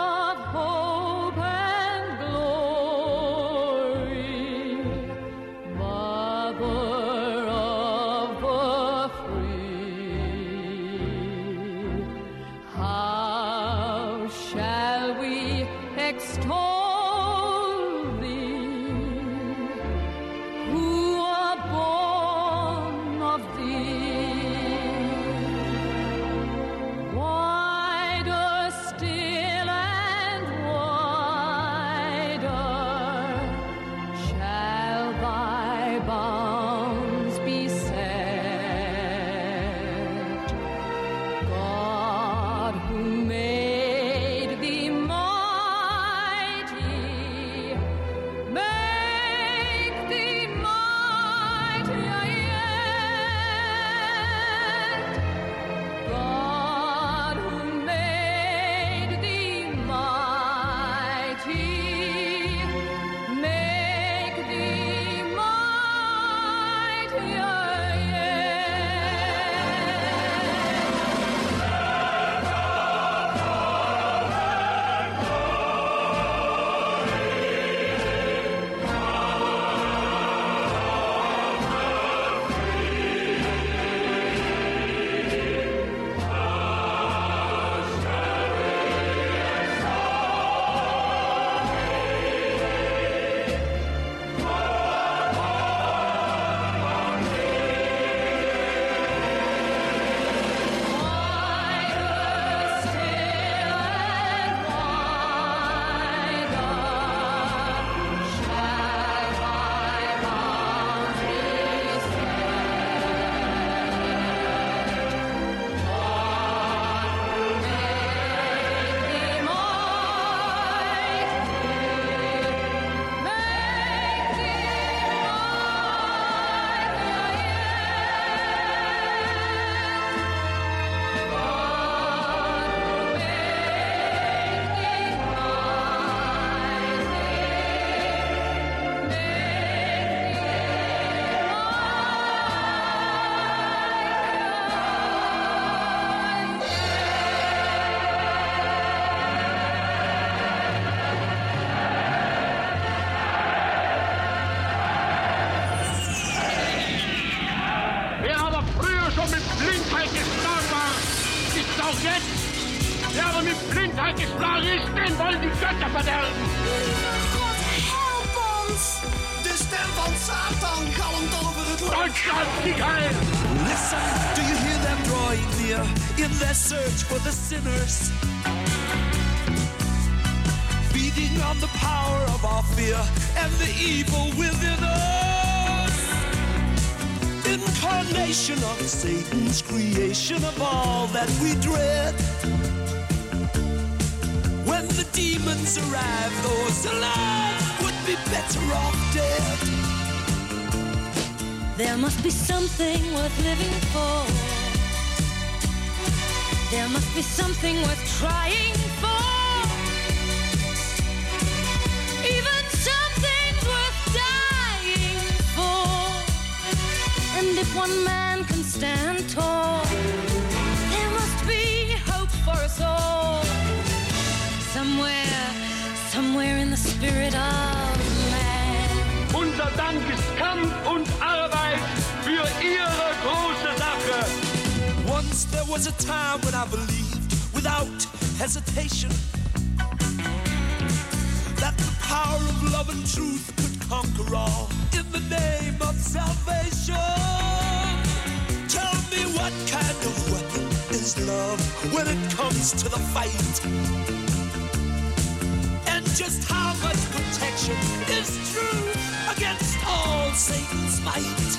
Speaker 21: ist auch jetzt. Wer aber mit Blindheit geschlagen ist, den wollen die Götter verderben.
Speaker 8: God, help ons! De stem van Satan galmt over het land.
Speaker 21: Deutschland, die heil!
Speaker 11: Listen, do you hear them drawing near in their search for the sinners? Feeding on the power of our fear and the evil within us. Incarnation of Satan's creation of all that we dread. When the demons arrive, those alive would be better off dead.
Speaker 3: There must be something worth living for. There must be something worth trying And if one man can stand tall, there must be hope for us all. Somewhere, somewhere in the spirit of man.
Speaker 21: Unser Dank ist Kampf und Arbeit für Ihre große Sache.
Speaker 11: Once there was a time when I believed without hesitation that the power of love and truth could conquer all in the name of salvation. Tell me what kind of weapon is love when it comes to the fight? And just how much protection is true against all Satan's might?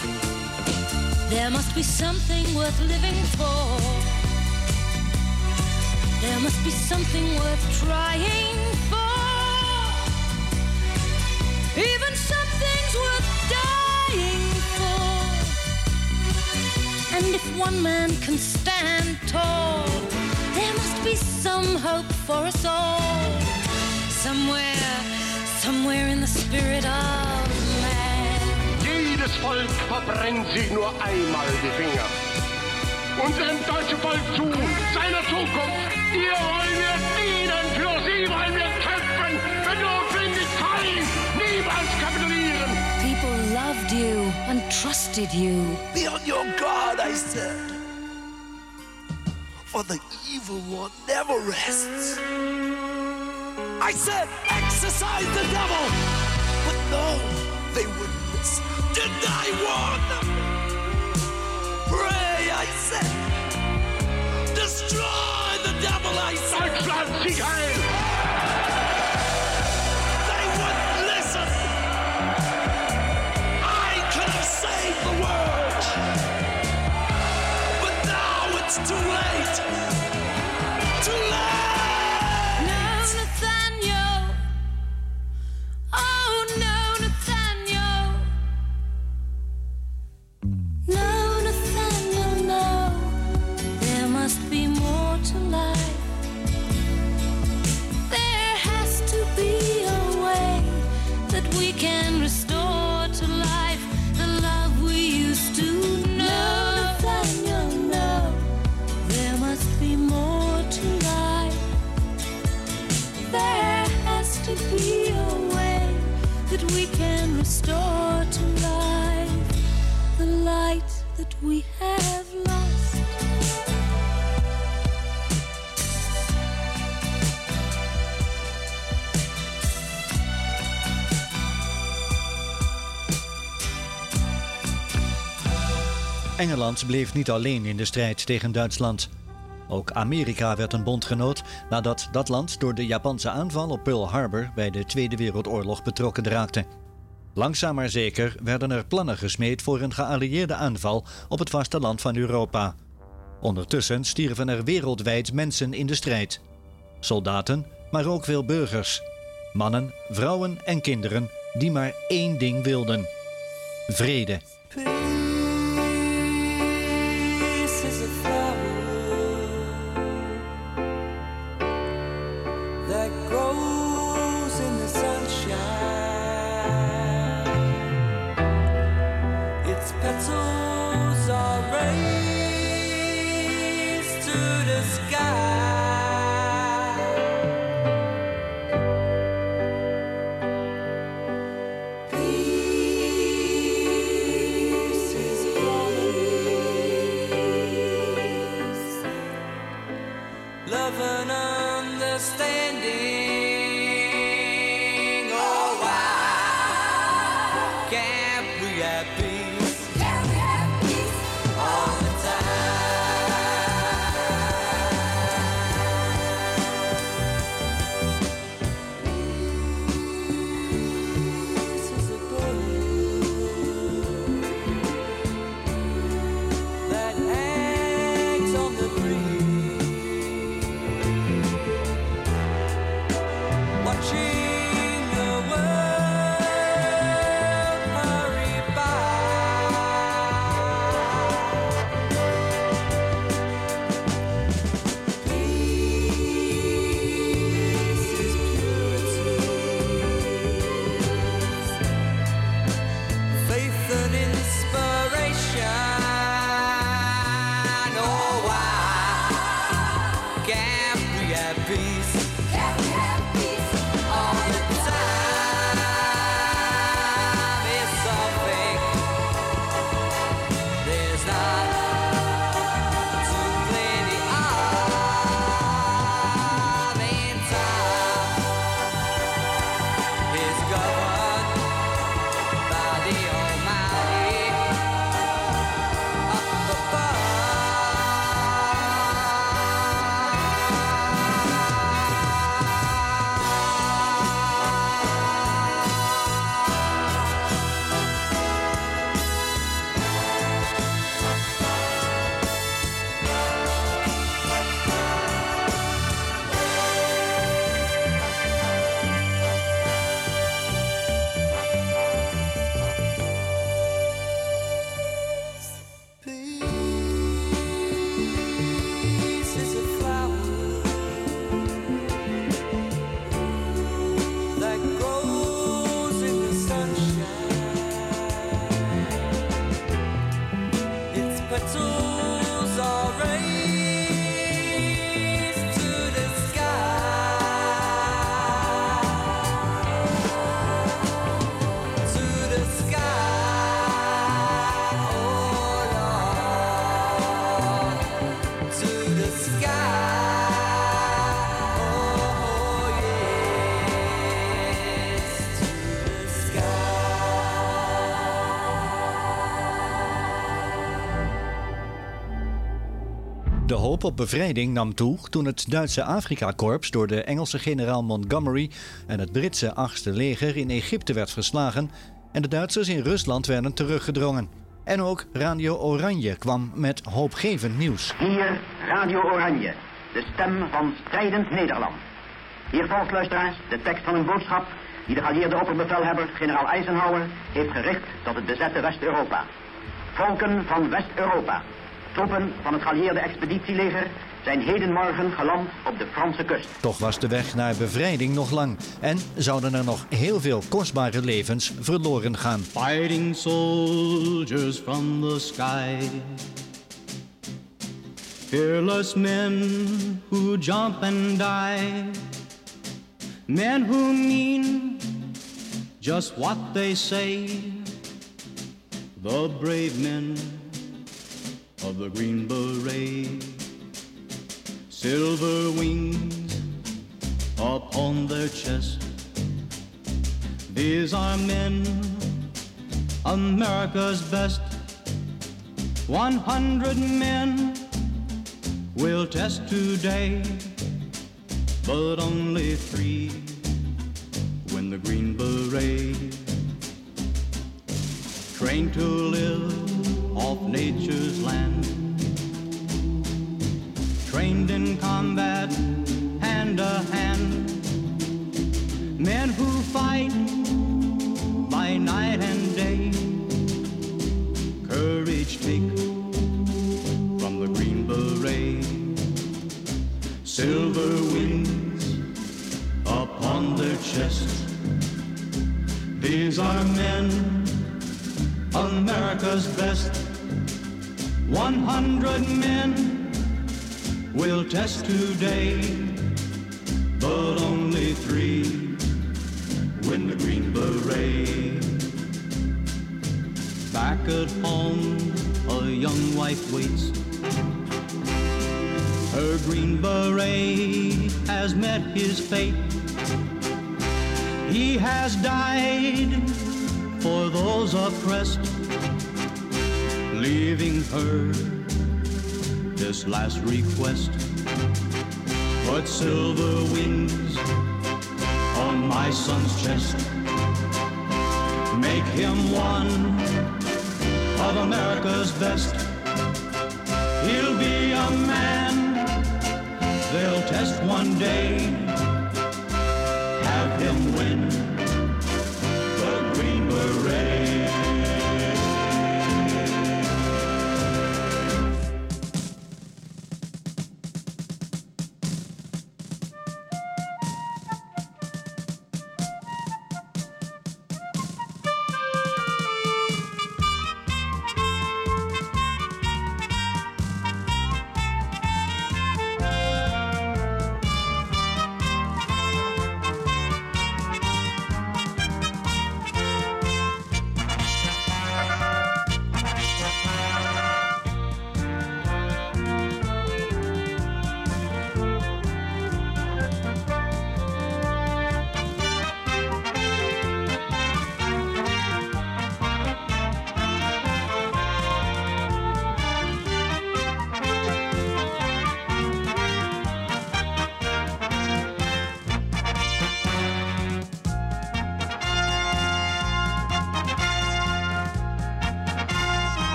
Speaker 3: There must be something worth living for. There must be something worth trying Even something's worth dying for. And if one man can stand tall, there must be some hope for us all. Somewhere, somewhere in the spirit of man.
Speaker 21: Jedes Volk verbrennt sich nur einmal die Finger. Unserem deutschen Volk zu, seiner Zukunft, ihr wollen
Speaker 3: loved you and trusted you.
Speaker 11: Be on your guard, I said. For the evil one never rests. I said, exercise the devil. But no, they wouldn't listen. Didn't I warn them? Pray, I said. Destroy the devil, I said. It's too late. Too late.
Speaker 3: We have lost.
Speaker 16: Engeland bleef niet alleen in de strijd tegen Duitsland. Ook Amerika werd een bondgenoot nadat dat land door de Japanse aanval op Pearl Harbor bij de Tweede Wereldoorlog betrokken raakte. Langzaam maar zeker werden er plannen gesmeed voor een geallieerde aanval op het vasteland van Europa. Ondertussen stierven er wereldwijd mensen in de strijd. Soldaten, maar ook veel burgers. Mannen, vrouwen en kinderen die maar één ding wilden: vrede. Hoop op bevrijding nam toe toen het Duitse Afrika-korps door de Engelse generaal Montgomery en het Britse 8e leger in Egypte werd verslagen en de Duitsers in Rusland werden teruggedrongen. En ook Radio Oranje kwam met hoopgevend nieuws.
Speaker 22: Hier Radio Oranje, de stem van strijdend Nederland. Hier volgt luisteraars de tekst van een boodschap die de geallieerde opperbevelhebber generaal Eisenhower heeft gericht tot het bezette West-Europa. Volken van West-Europa, troepen van het geallieerde expeditieleger zijn hedenmorgen geland op de Franse kust.
Speaker 16: Toch was de weg naar bevrijding nog lang en zouden er nog heel veel kostbare levens verloren gaan.
Speaker 23: Fighting soldiers from the sky. Fearless men who jump and die. Men who mean just what they say. The brave men of the Green Beret. Silver wings upon their chest. These are men, America's best. 100 men will test today, but only three win the Green Beret. Trained to live off nature's land. Trained in combat, hand to hand. Men who fight by night and day. Courage take from the Green Beret. Silver wings upon their chest. These are men, America's best. 100 men will test today, but only three win the Green Beret. Back at home, a young wife waits. Her Green Beret has met his fate. He has died for those oppressed, leaving her this last request. Put silver wings on my son's chest. Make him one of America's best. He'll be a man they'll test one day. Have him win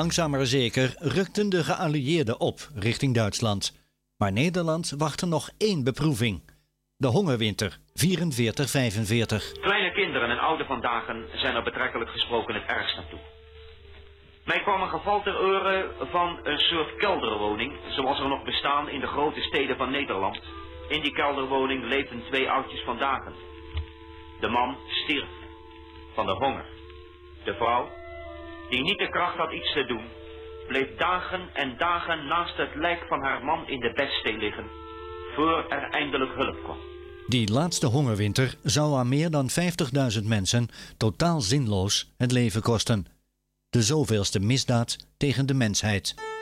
Speaker 16: Langzaam zeker rukten de geallieerden op richting Duitsland. Maar Nederland wachtte nog één beproeving. De hongerwinter 44-45.
Speaker 24: Kleine kinderen en ouden vandaag zijn er betrekkelijk gesproken het ergst toe. Mij kwam een geval ter oren van een soort kelderwoning, zoals er nog bestaan in de grote steden van Nederland. In die kelderwoning leefden twee oudjes vandaag. De man stierf van de honger. De vrouw, die niet de kracht had iets te doen, bleef dagen en dagen naast het lijk van haar man in de bedsteen liggen, voor er eindelijk hulp kwam.
Speaker 16: Die laatste hongerwinter zou aan meer dan 50.000 mensen totaal zinloos het leven kosten. De zoveelste misdaad tegen de mensheid.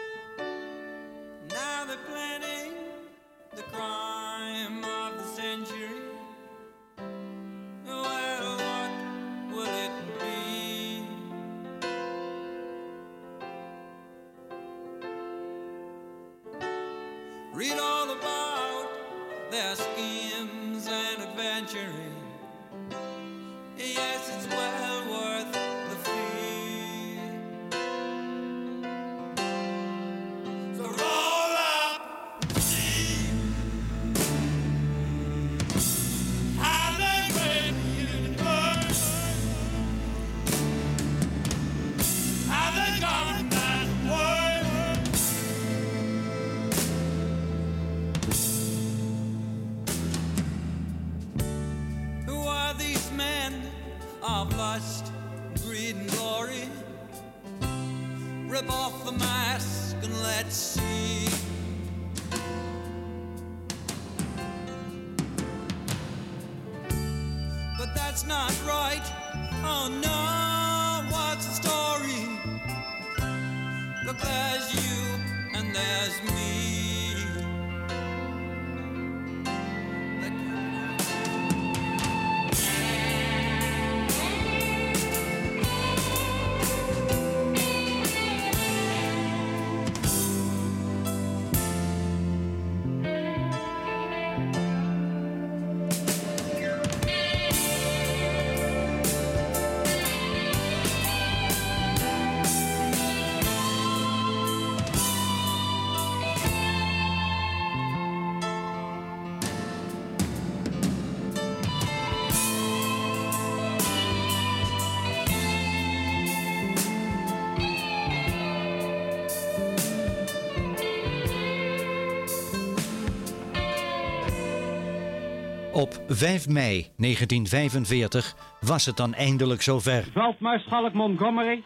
Speaker 16: Op 5 mei 1945 was het dan eindelijk zover.
Speaker 25: Veldmaarschalk Montgomery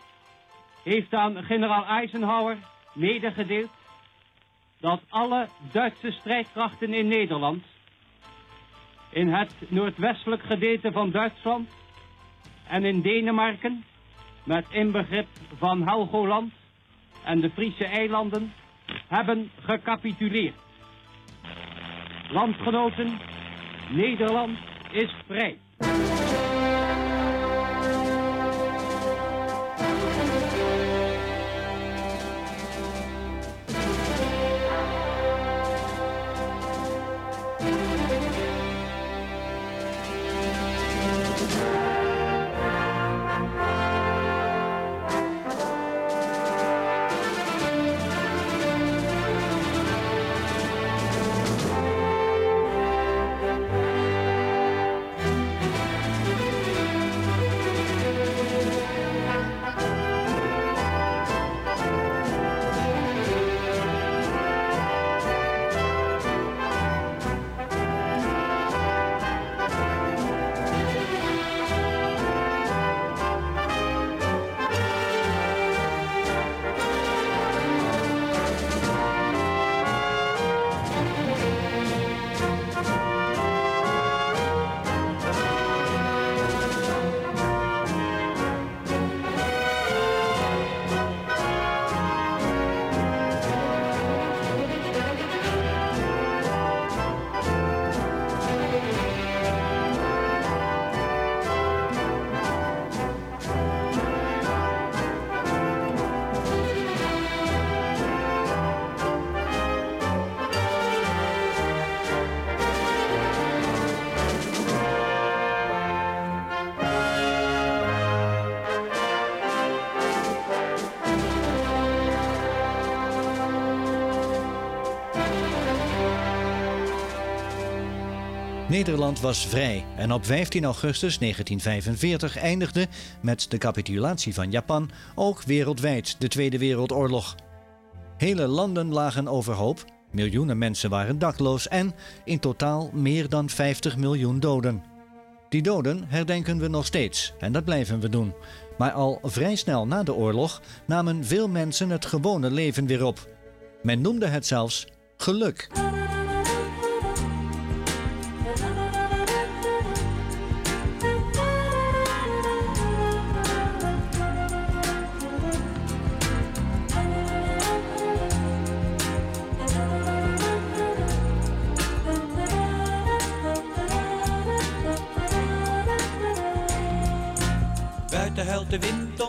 Speaker 25: heeft aan generaal Eisenhower medegedeeld dat alle Duitse strijdkrachten in Nederland, in het noordwestelijk gedeelte van Duitsland en in Denemarken, met inbegrip van Helgoland en de Friese eilanden, hebben gecapituleerd. Landgenoten, Nederland is vrij.
Speaker 16: Nederland was vrij en op 15 augustus 1945 eindigde met de capitulatie van Japan ook wereldwijd de Tweede Wereldoorlog. Hele landen lagen overhoop, miljoenen mensen waren dakloos en in totaal meer dan 50 miljoen doden. Die doden herdenken we nog steeds en dat blijven we doen. Maar al vrij snel na de oorlog namen veel mensen het gewone leven weer op. Men noemde het zelfs geluk.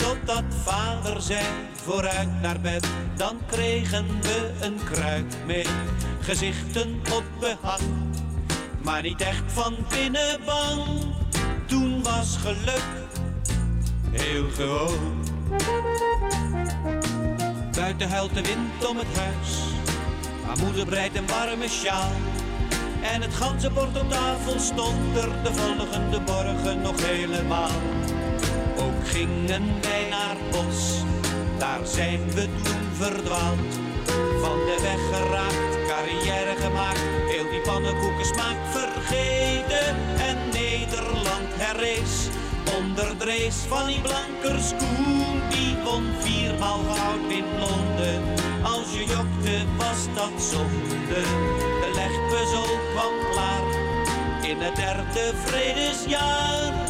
Speaker 26: Totdat vader zei, vooruit naar bed, dan kregen we een kruik mee. Gezichten op behang, maar niet echt van binnen bang. Toen was geluk heel gewoon. Buiten huilt de wind om het huis, maar moeder breidt een warme sjaal. En het ganzenbord op tafel stond er de volgende morgen nog helemaal. Ook gingen wij naar bos, daar zijn we toen verdwaald. Van de weg geraakt, carrière gemaakt, heel die pannenkoekensmaak vergeten. En Nederland herrees, onder de race van die blankers Koen. Die won viermaal goud in Londen, als je jokte was dat zonde. De legpuzzel kwam klaar, in het derde vredesjaar.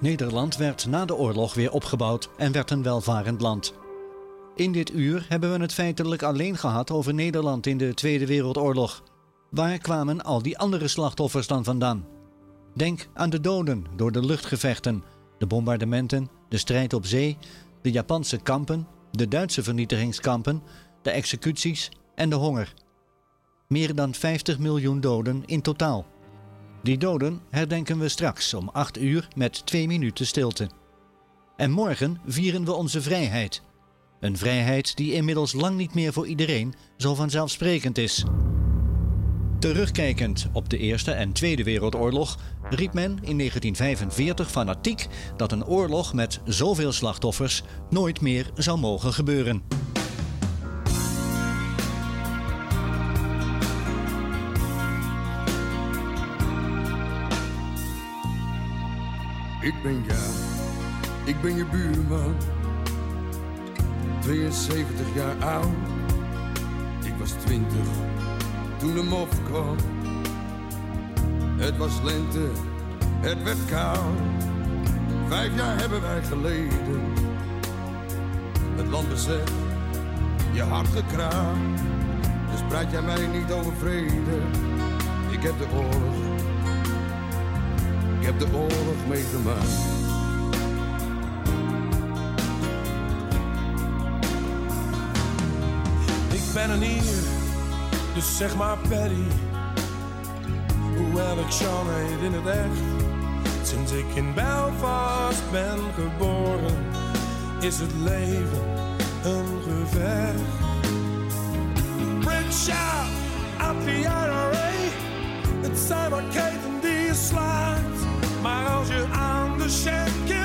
Speaker 16: Nederland werd na de oorlog weer opgebouwd en werd een welvarend land. In dit uur hebben we het feitelijk alleen gehad over Nederland in de Tweede Wereldoorlog. Waar kwamen al die andere slachtoffers dan vandaan? Denk aan de doden door de luchtgevechten, de bombardementen, de strijd op zee, de Japanse kampen, de Duitse vernietigingskampen, de executies en de honger. Meer dan 50 miljoen doden in totaal. Die doden herdenken we straks om 8 uur met 2 minuten stilte. En morgen vieren we onze vrijheid. Een vrijheid die inmiddels lang niet meer voor iedereen zo vanzelfsprekend is. Terugkijkend op de Eerste en Tweede Wereldoorlog riep men in 1945 fanatiek dat een oorlog met zoveel slachtoffers nooit meer zou mogen gebeuren.
Speaker 27: Ik ben ja, ik ben je buurman. 72 jaar oud. Ik was 20 toen de mof kwam. Het was lente, het werd koud. Vijf jaar hebben wij geleden. Het land bezet, je hart gekraakt. Dus praat jij mij niet over vrede. Ik heb de oorlog, heb de oorlog meegemaakt.
Speaker 28: Ik ben een Ier, dus zeg maar Paddy. Hoewel ik Sean heet in het echt. Sinds ik in Belfast ben geboren, is het leven een gevecht. Rick shout out the IRA. Het zijn maar keten die je slaat. Maar als je aan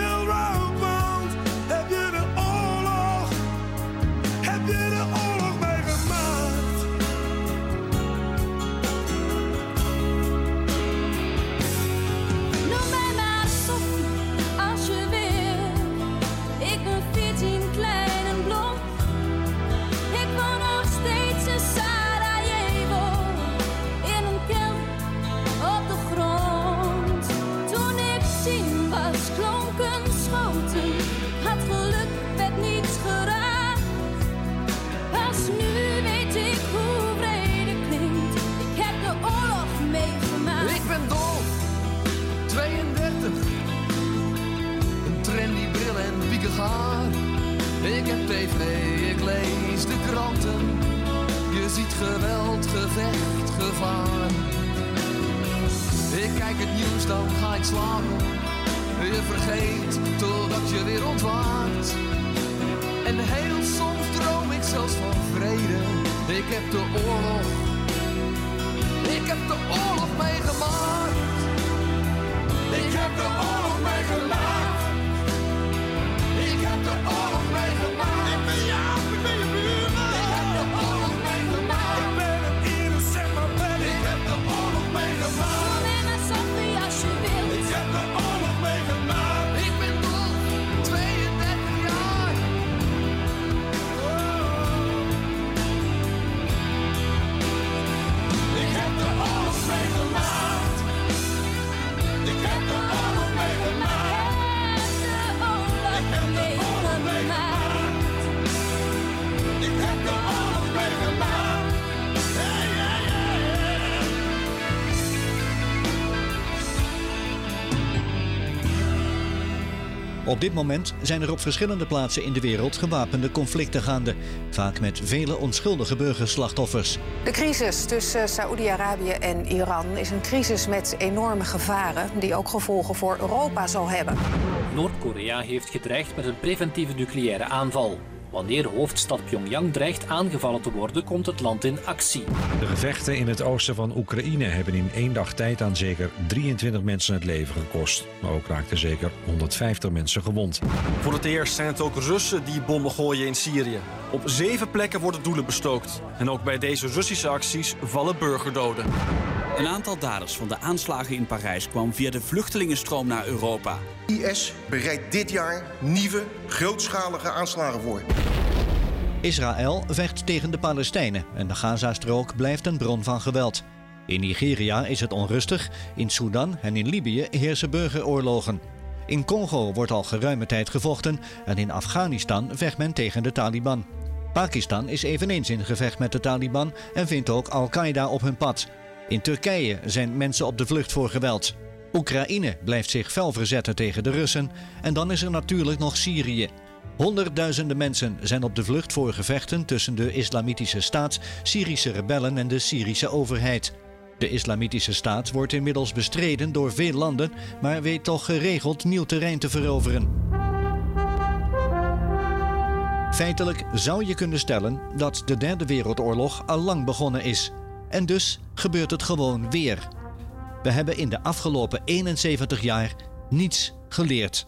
Speaker 12: tv, ik lees de kranten. Je ziet geweld, gevecht, gevaar. Ik kijk het nieuws, dan ga ik slapen. Je vergeet totdat je weer ontwaakt. En heel soms droom ik zelfs van vrede. Ik heb de oorlog
Speaker 16: dit moment zijn er op verschillende plaatsen in de wereld gewapende conflicten gaande, vaak met vele onschuldige burgerslachtoffers.
Speaker 29: De crisis tussen Saoedi-Arabië en Iran is een crisis met enorme gevaren die ook gevolgen voor Europa zal hebben.
Speaker 30: Noord-Korea heeft gedreigd met een preventieve nucleaire aanval. Wanneer hoofdstad Pyongyang dreigt aangevallen te worden, komt het land in actie.
Speaker 31: De gevechten in het oosten van Oekraïne hebben in één dag tijd aan zeker 23 mensen het leven gekost. Maar ook raakten zeker 150 mensen gewond.
Speaker 32: Voor het eerst zijn het ook Russen die bommen gooien in Syrië. Op zeven plekken worden doelen bestookt. En ook bij deze Russische acties vallen burgerdoden.
Speaker 33: Een aantal daders van de aanslagen in Parijs kwam via de vluchtelingenstroom naar Europa.
Speaker 34: IS bereidt dit jaar nieuwe, grootschalige aanslagen voor.
Speaker 16: Israël vecht tegen de Palestijnen en de Gazastrook blijft een bron van geweld. In Nigeria is het onrustig, in Sudan en in Libië heersen burgeroorlogen. In Congo wordt al geruime tijd gevochten en in Afghanistan vecht men tegen de Taliban. Pakistan is eveneens in gevecht met de Taliban en vindt ook Al-Qaeda op hun pad. In Turkije zijn mensen op de vlucht voor geweld. Oekraïne blijft zich fel verzetten tegen de Russen. En dan is er natuurlijk nog Syrië. Honderdduizenden mensen zijn op de vlucht voor gevechten tussen de Islamitische Staat, Syrische rebellen en de Syrische overheid. De Islamitische Staat wordt inmiddels bestreden door veel landen, maar weet toch geregeld nieuw terrein te veroveren. Feitelijk zou je kunnen stellen dat de Derde Wereldoorlog al lang begonnen is. En dus gebeurt het gewoon weer. We hebben in de afgelopen 71 jaar niets geleerd.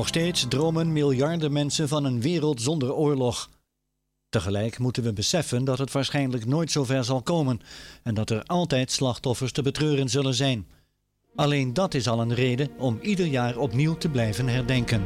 Speaker 16: Nog steeds dromen miljarden mensen van een wereld zonder oorlog. Tegelijk moeten we beseffen dat het waarschijnlijk nooit zover zal komen en dat er altijd slachtoffers te betreuren zullen zijn. Alleen dat is al een reden om ieder jaar opnieuw te blijven herdenken.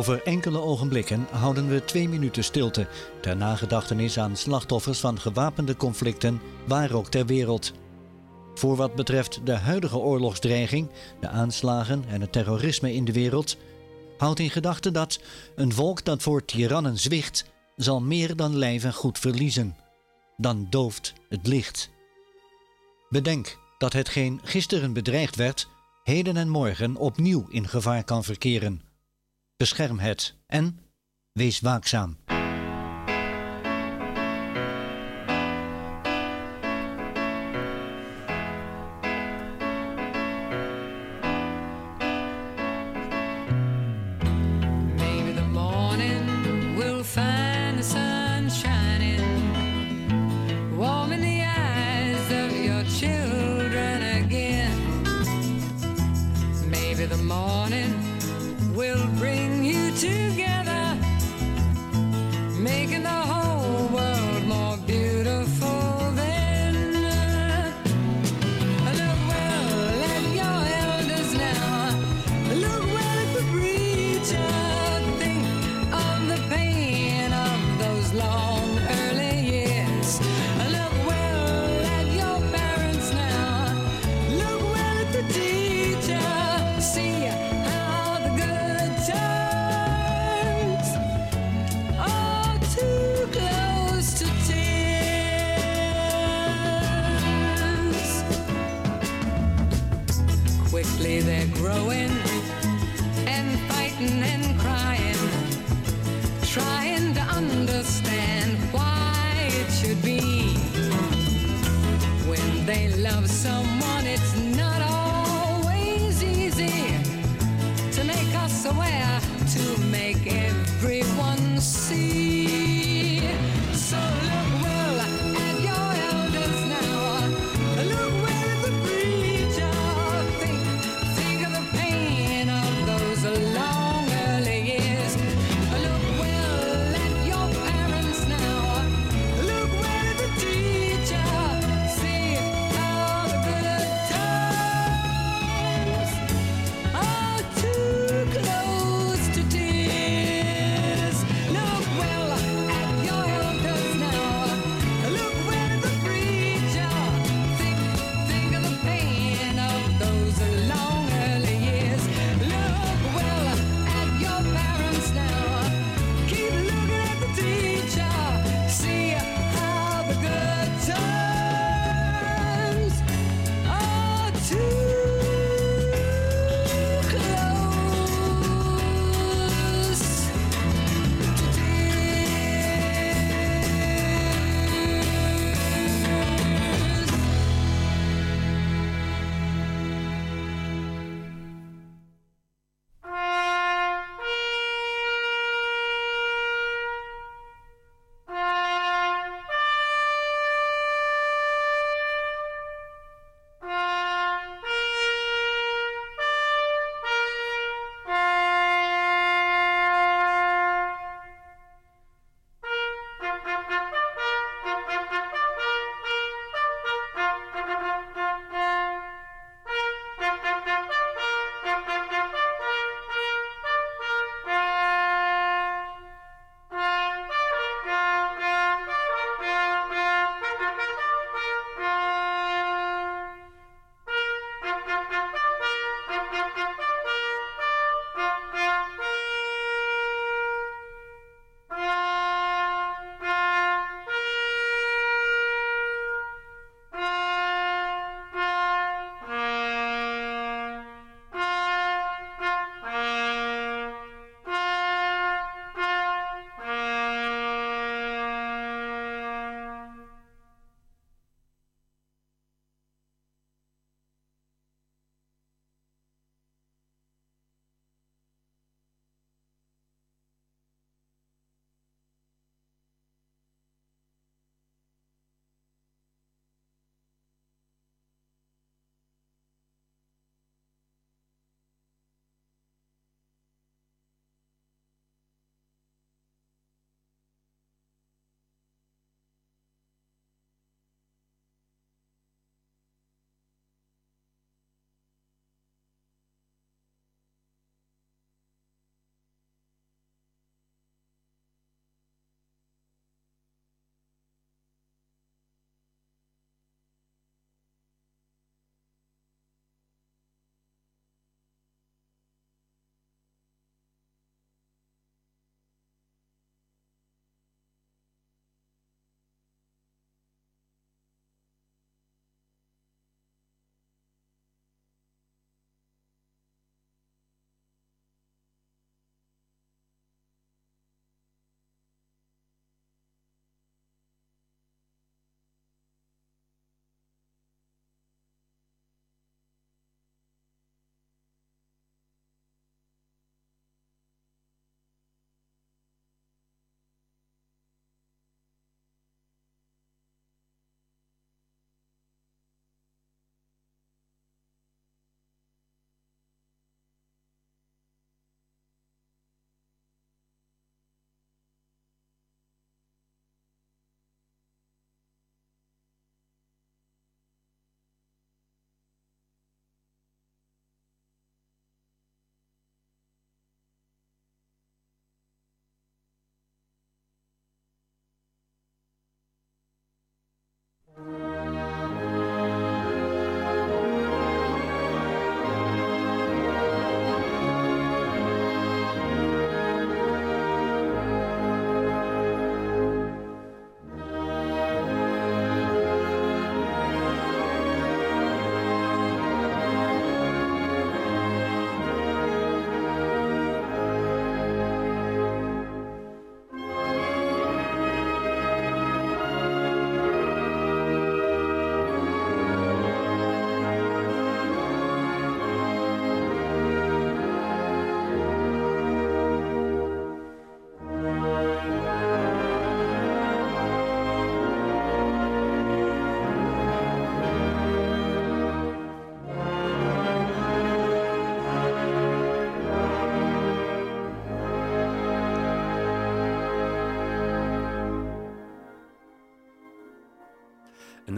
Speaker 16: Over enkele ogenblikken houden we twee minuten stilte ter nagedachtenis aan slachtoffers van gewapende conflicten waar ook ter wereld. Voor wat betreft de huidige oorlogsdreiging, de aanslagen en het terrorisme in de wereld, houdt in gedachten dat een volk dat voor tirannen zwicht, zal meer dan lijf en goed verliezen. Dan dooft het licht. Bedenk dat hetgeen gisteren bedreigd werd,
Speaker 1: heden en morgen opnieuw in gevaar kan verkeren. Bescherm het en wees waakzaam.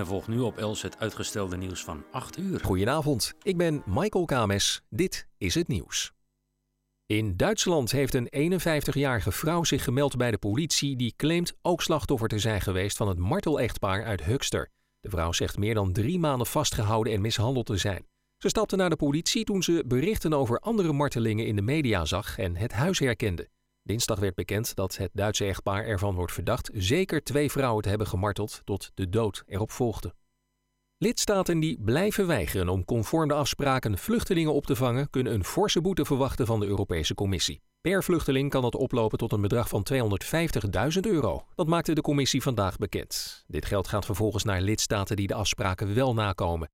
Speaker 4: En volgt nu op Els het uitgestelde nieuws van 8 uur.
Speaker 14: Goedenavond, ik ben Michael Kames. Dit is het nieuws. In Duitsland heeft een 51-jarige vrouw zich gemeld bij de politie die claimt ook slachtoffer te zijn geweest van het martelechtpaar uit Höxter. De vrouw zegt meer dan drie maanden vastgehouden en mishandeld te zijn. Ze stapte naar de politie toen ze berichten over andere martelingen in de media zag en het huis herkende. Dinsdag werd bekend dat het Duitse echtpaar ervan wordt verdacht zeker twee vrouwen te hebben gemarteld tot de dood erop volgde. Lidstaten die blijven weigeren om conform de afspraken vluchtelingen op te vangen, kunnen een forse boete verwachten van de Europese Commissie. Per vluchteling kan dat oplopen tot een bedrag van 250.000 euro. Dat maakte de Commissie vandaag bekend. Dit geld gaat vervolgens naar lidstaten die de afspraken wel nakomen.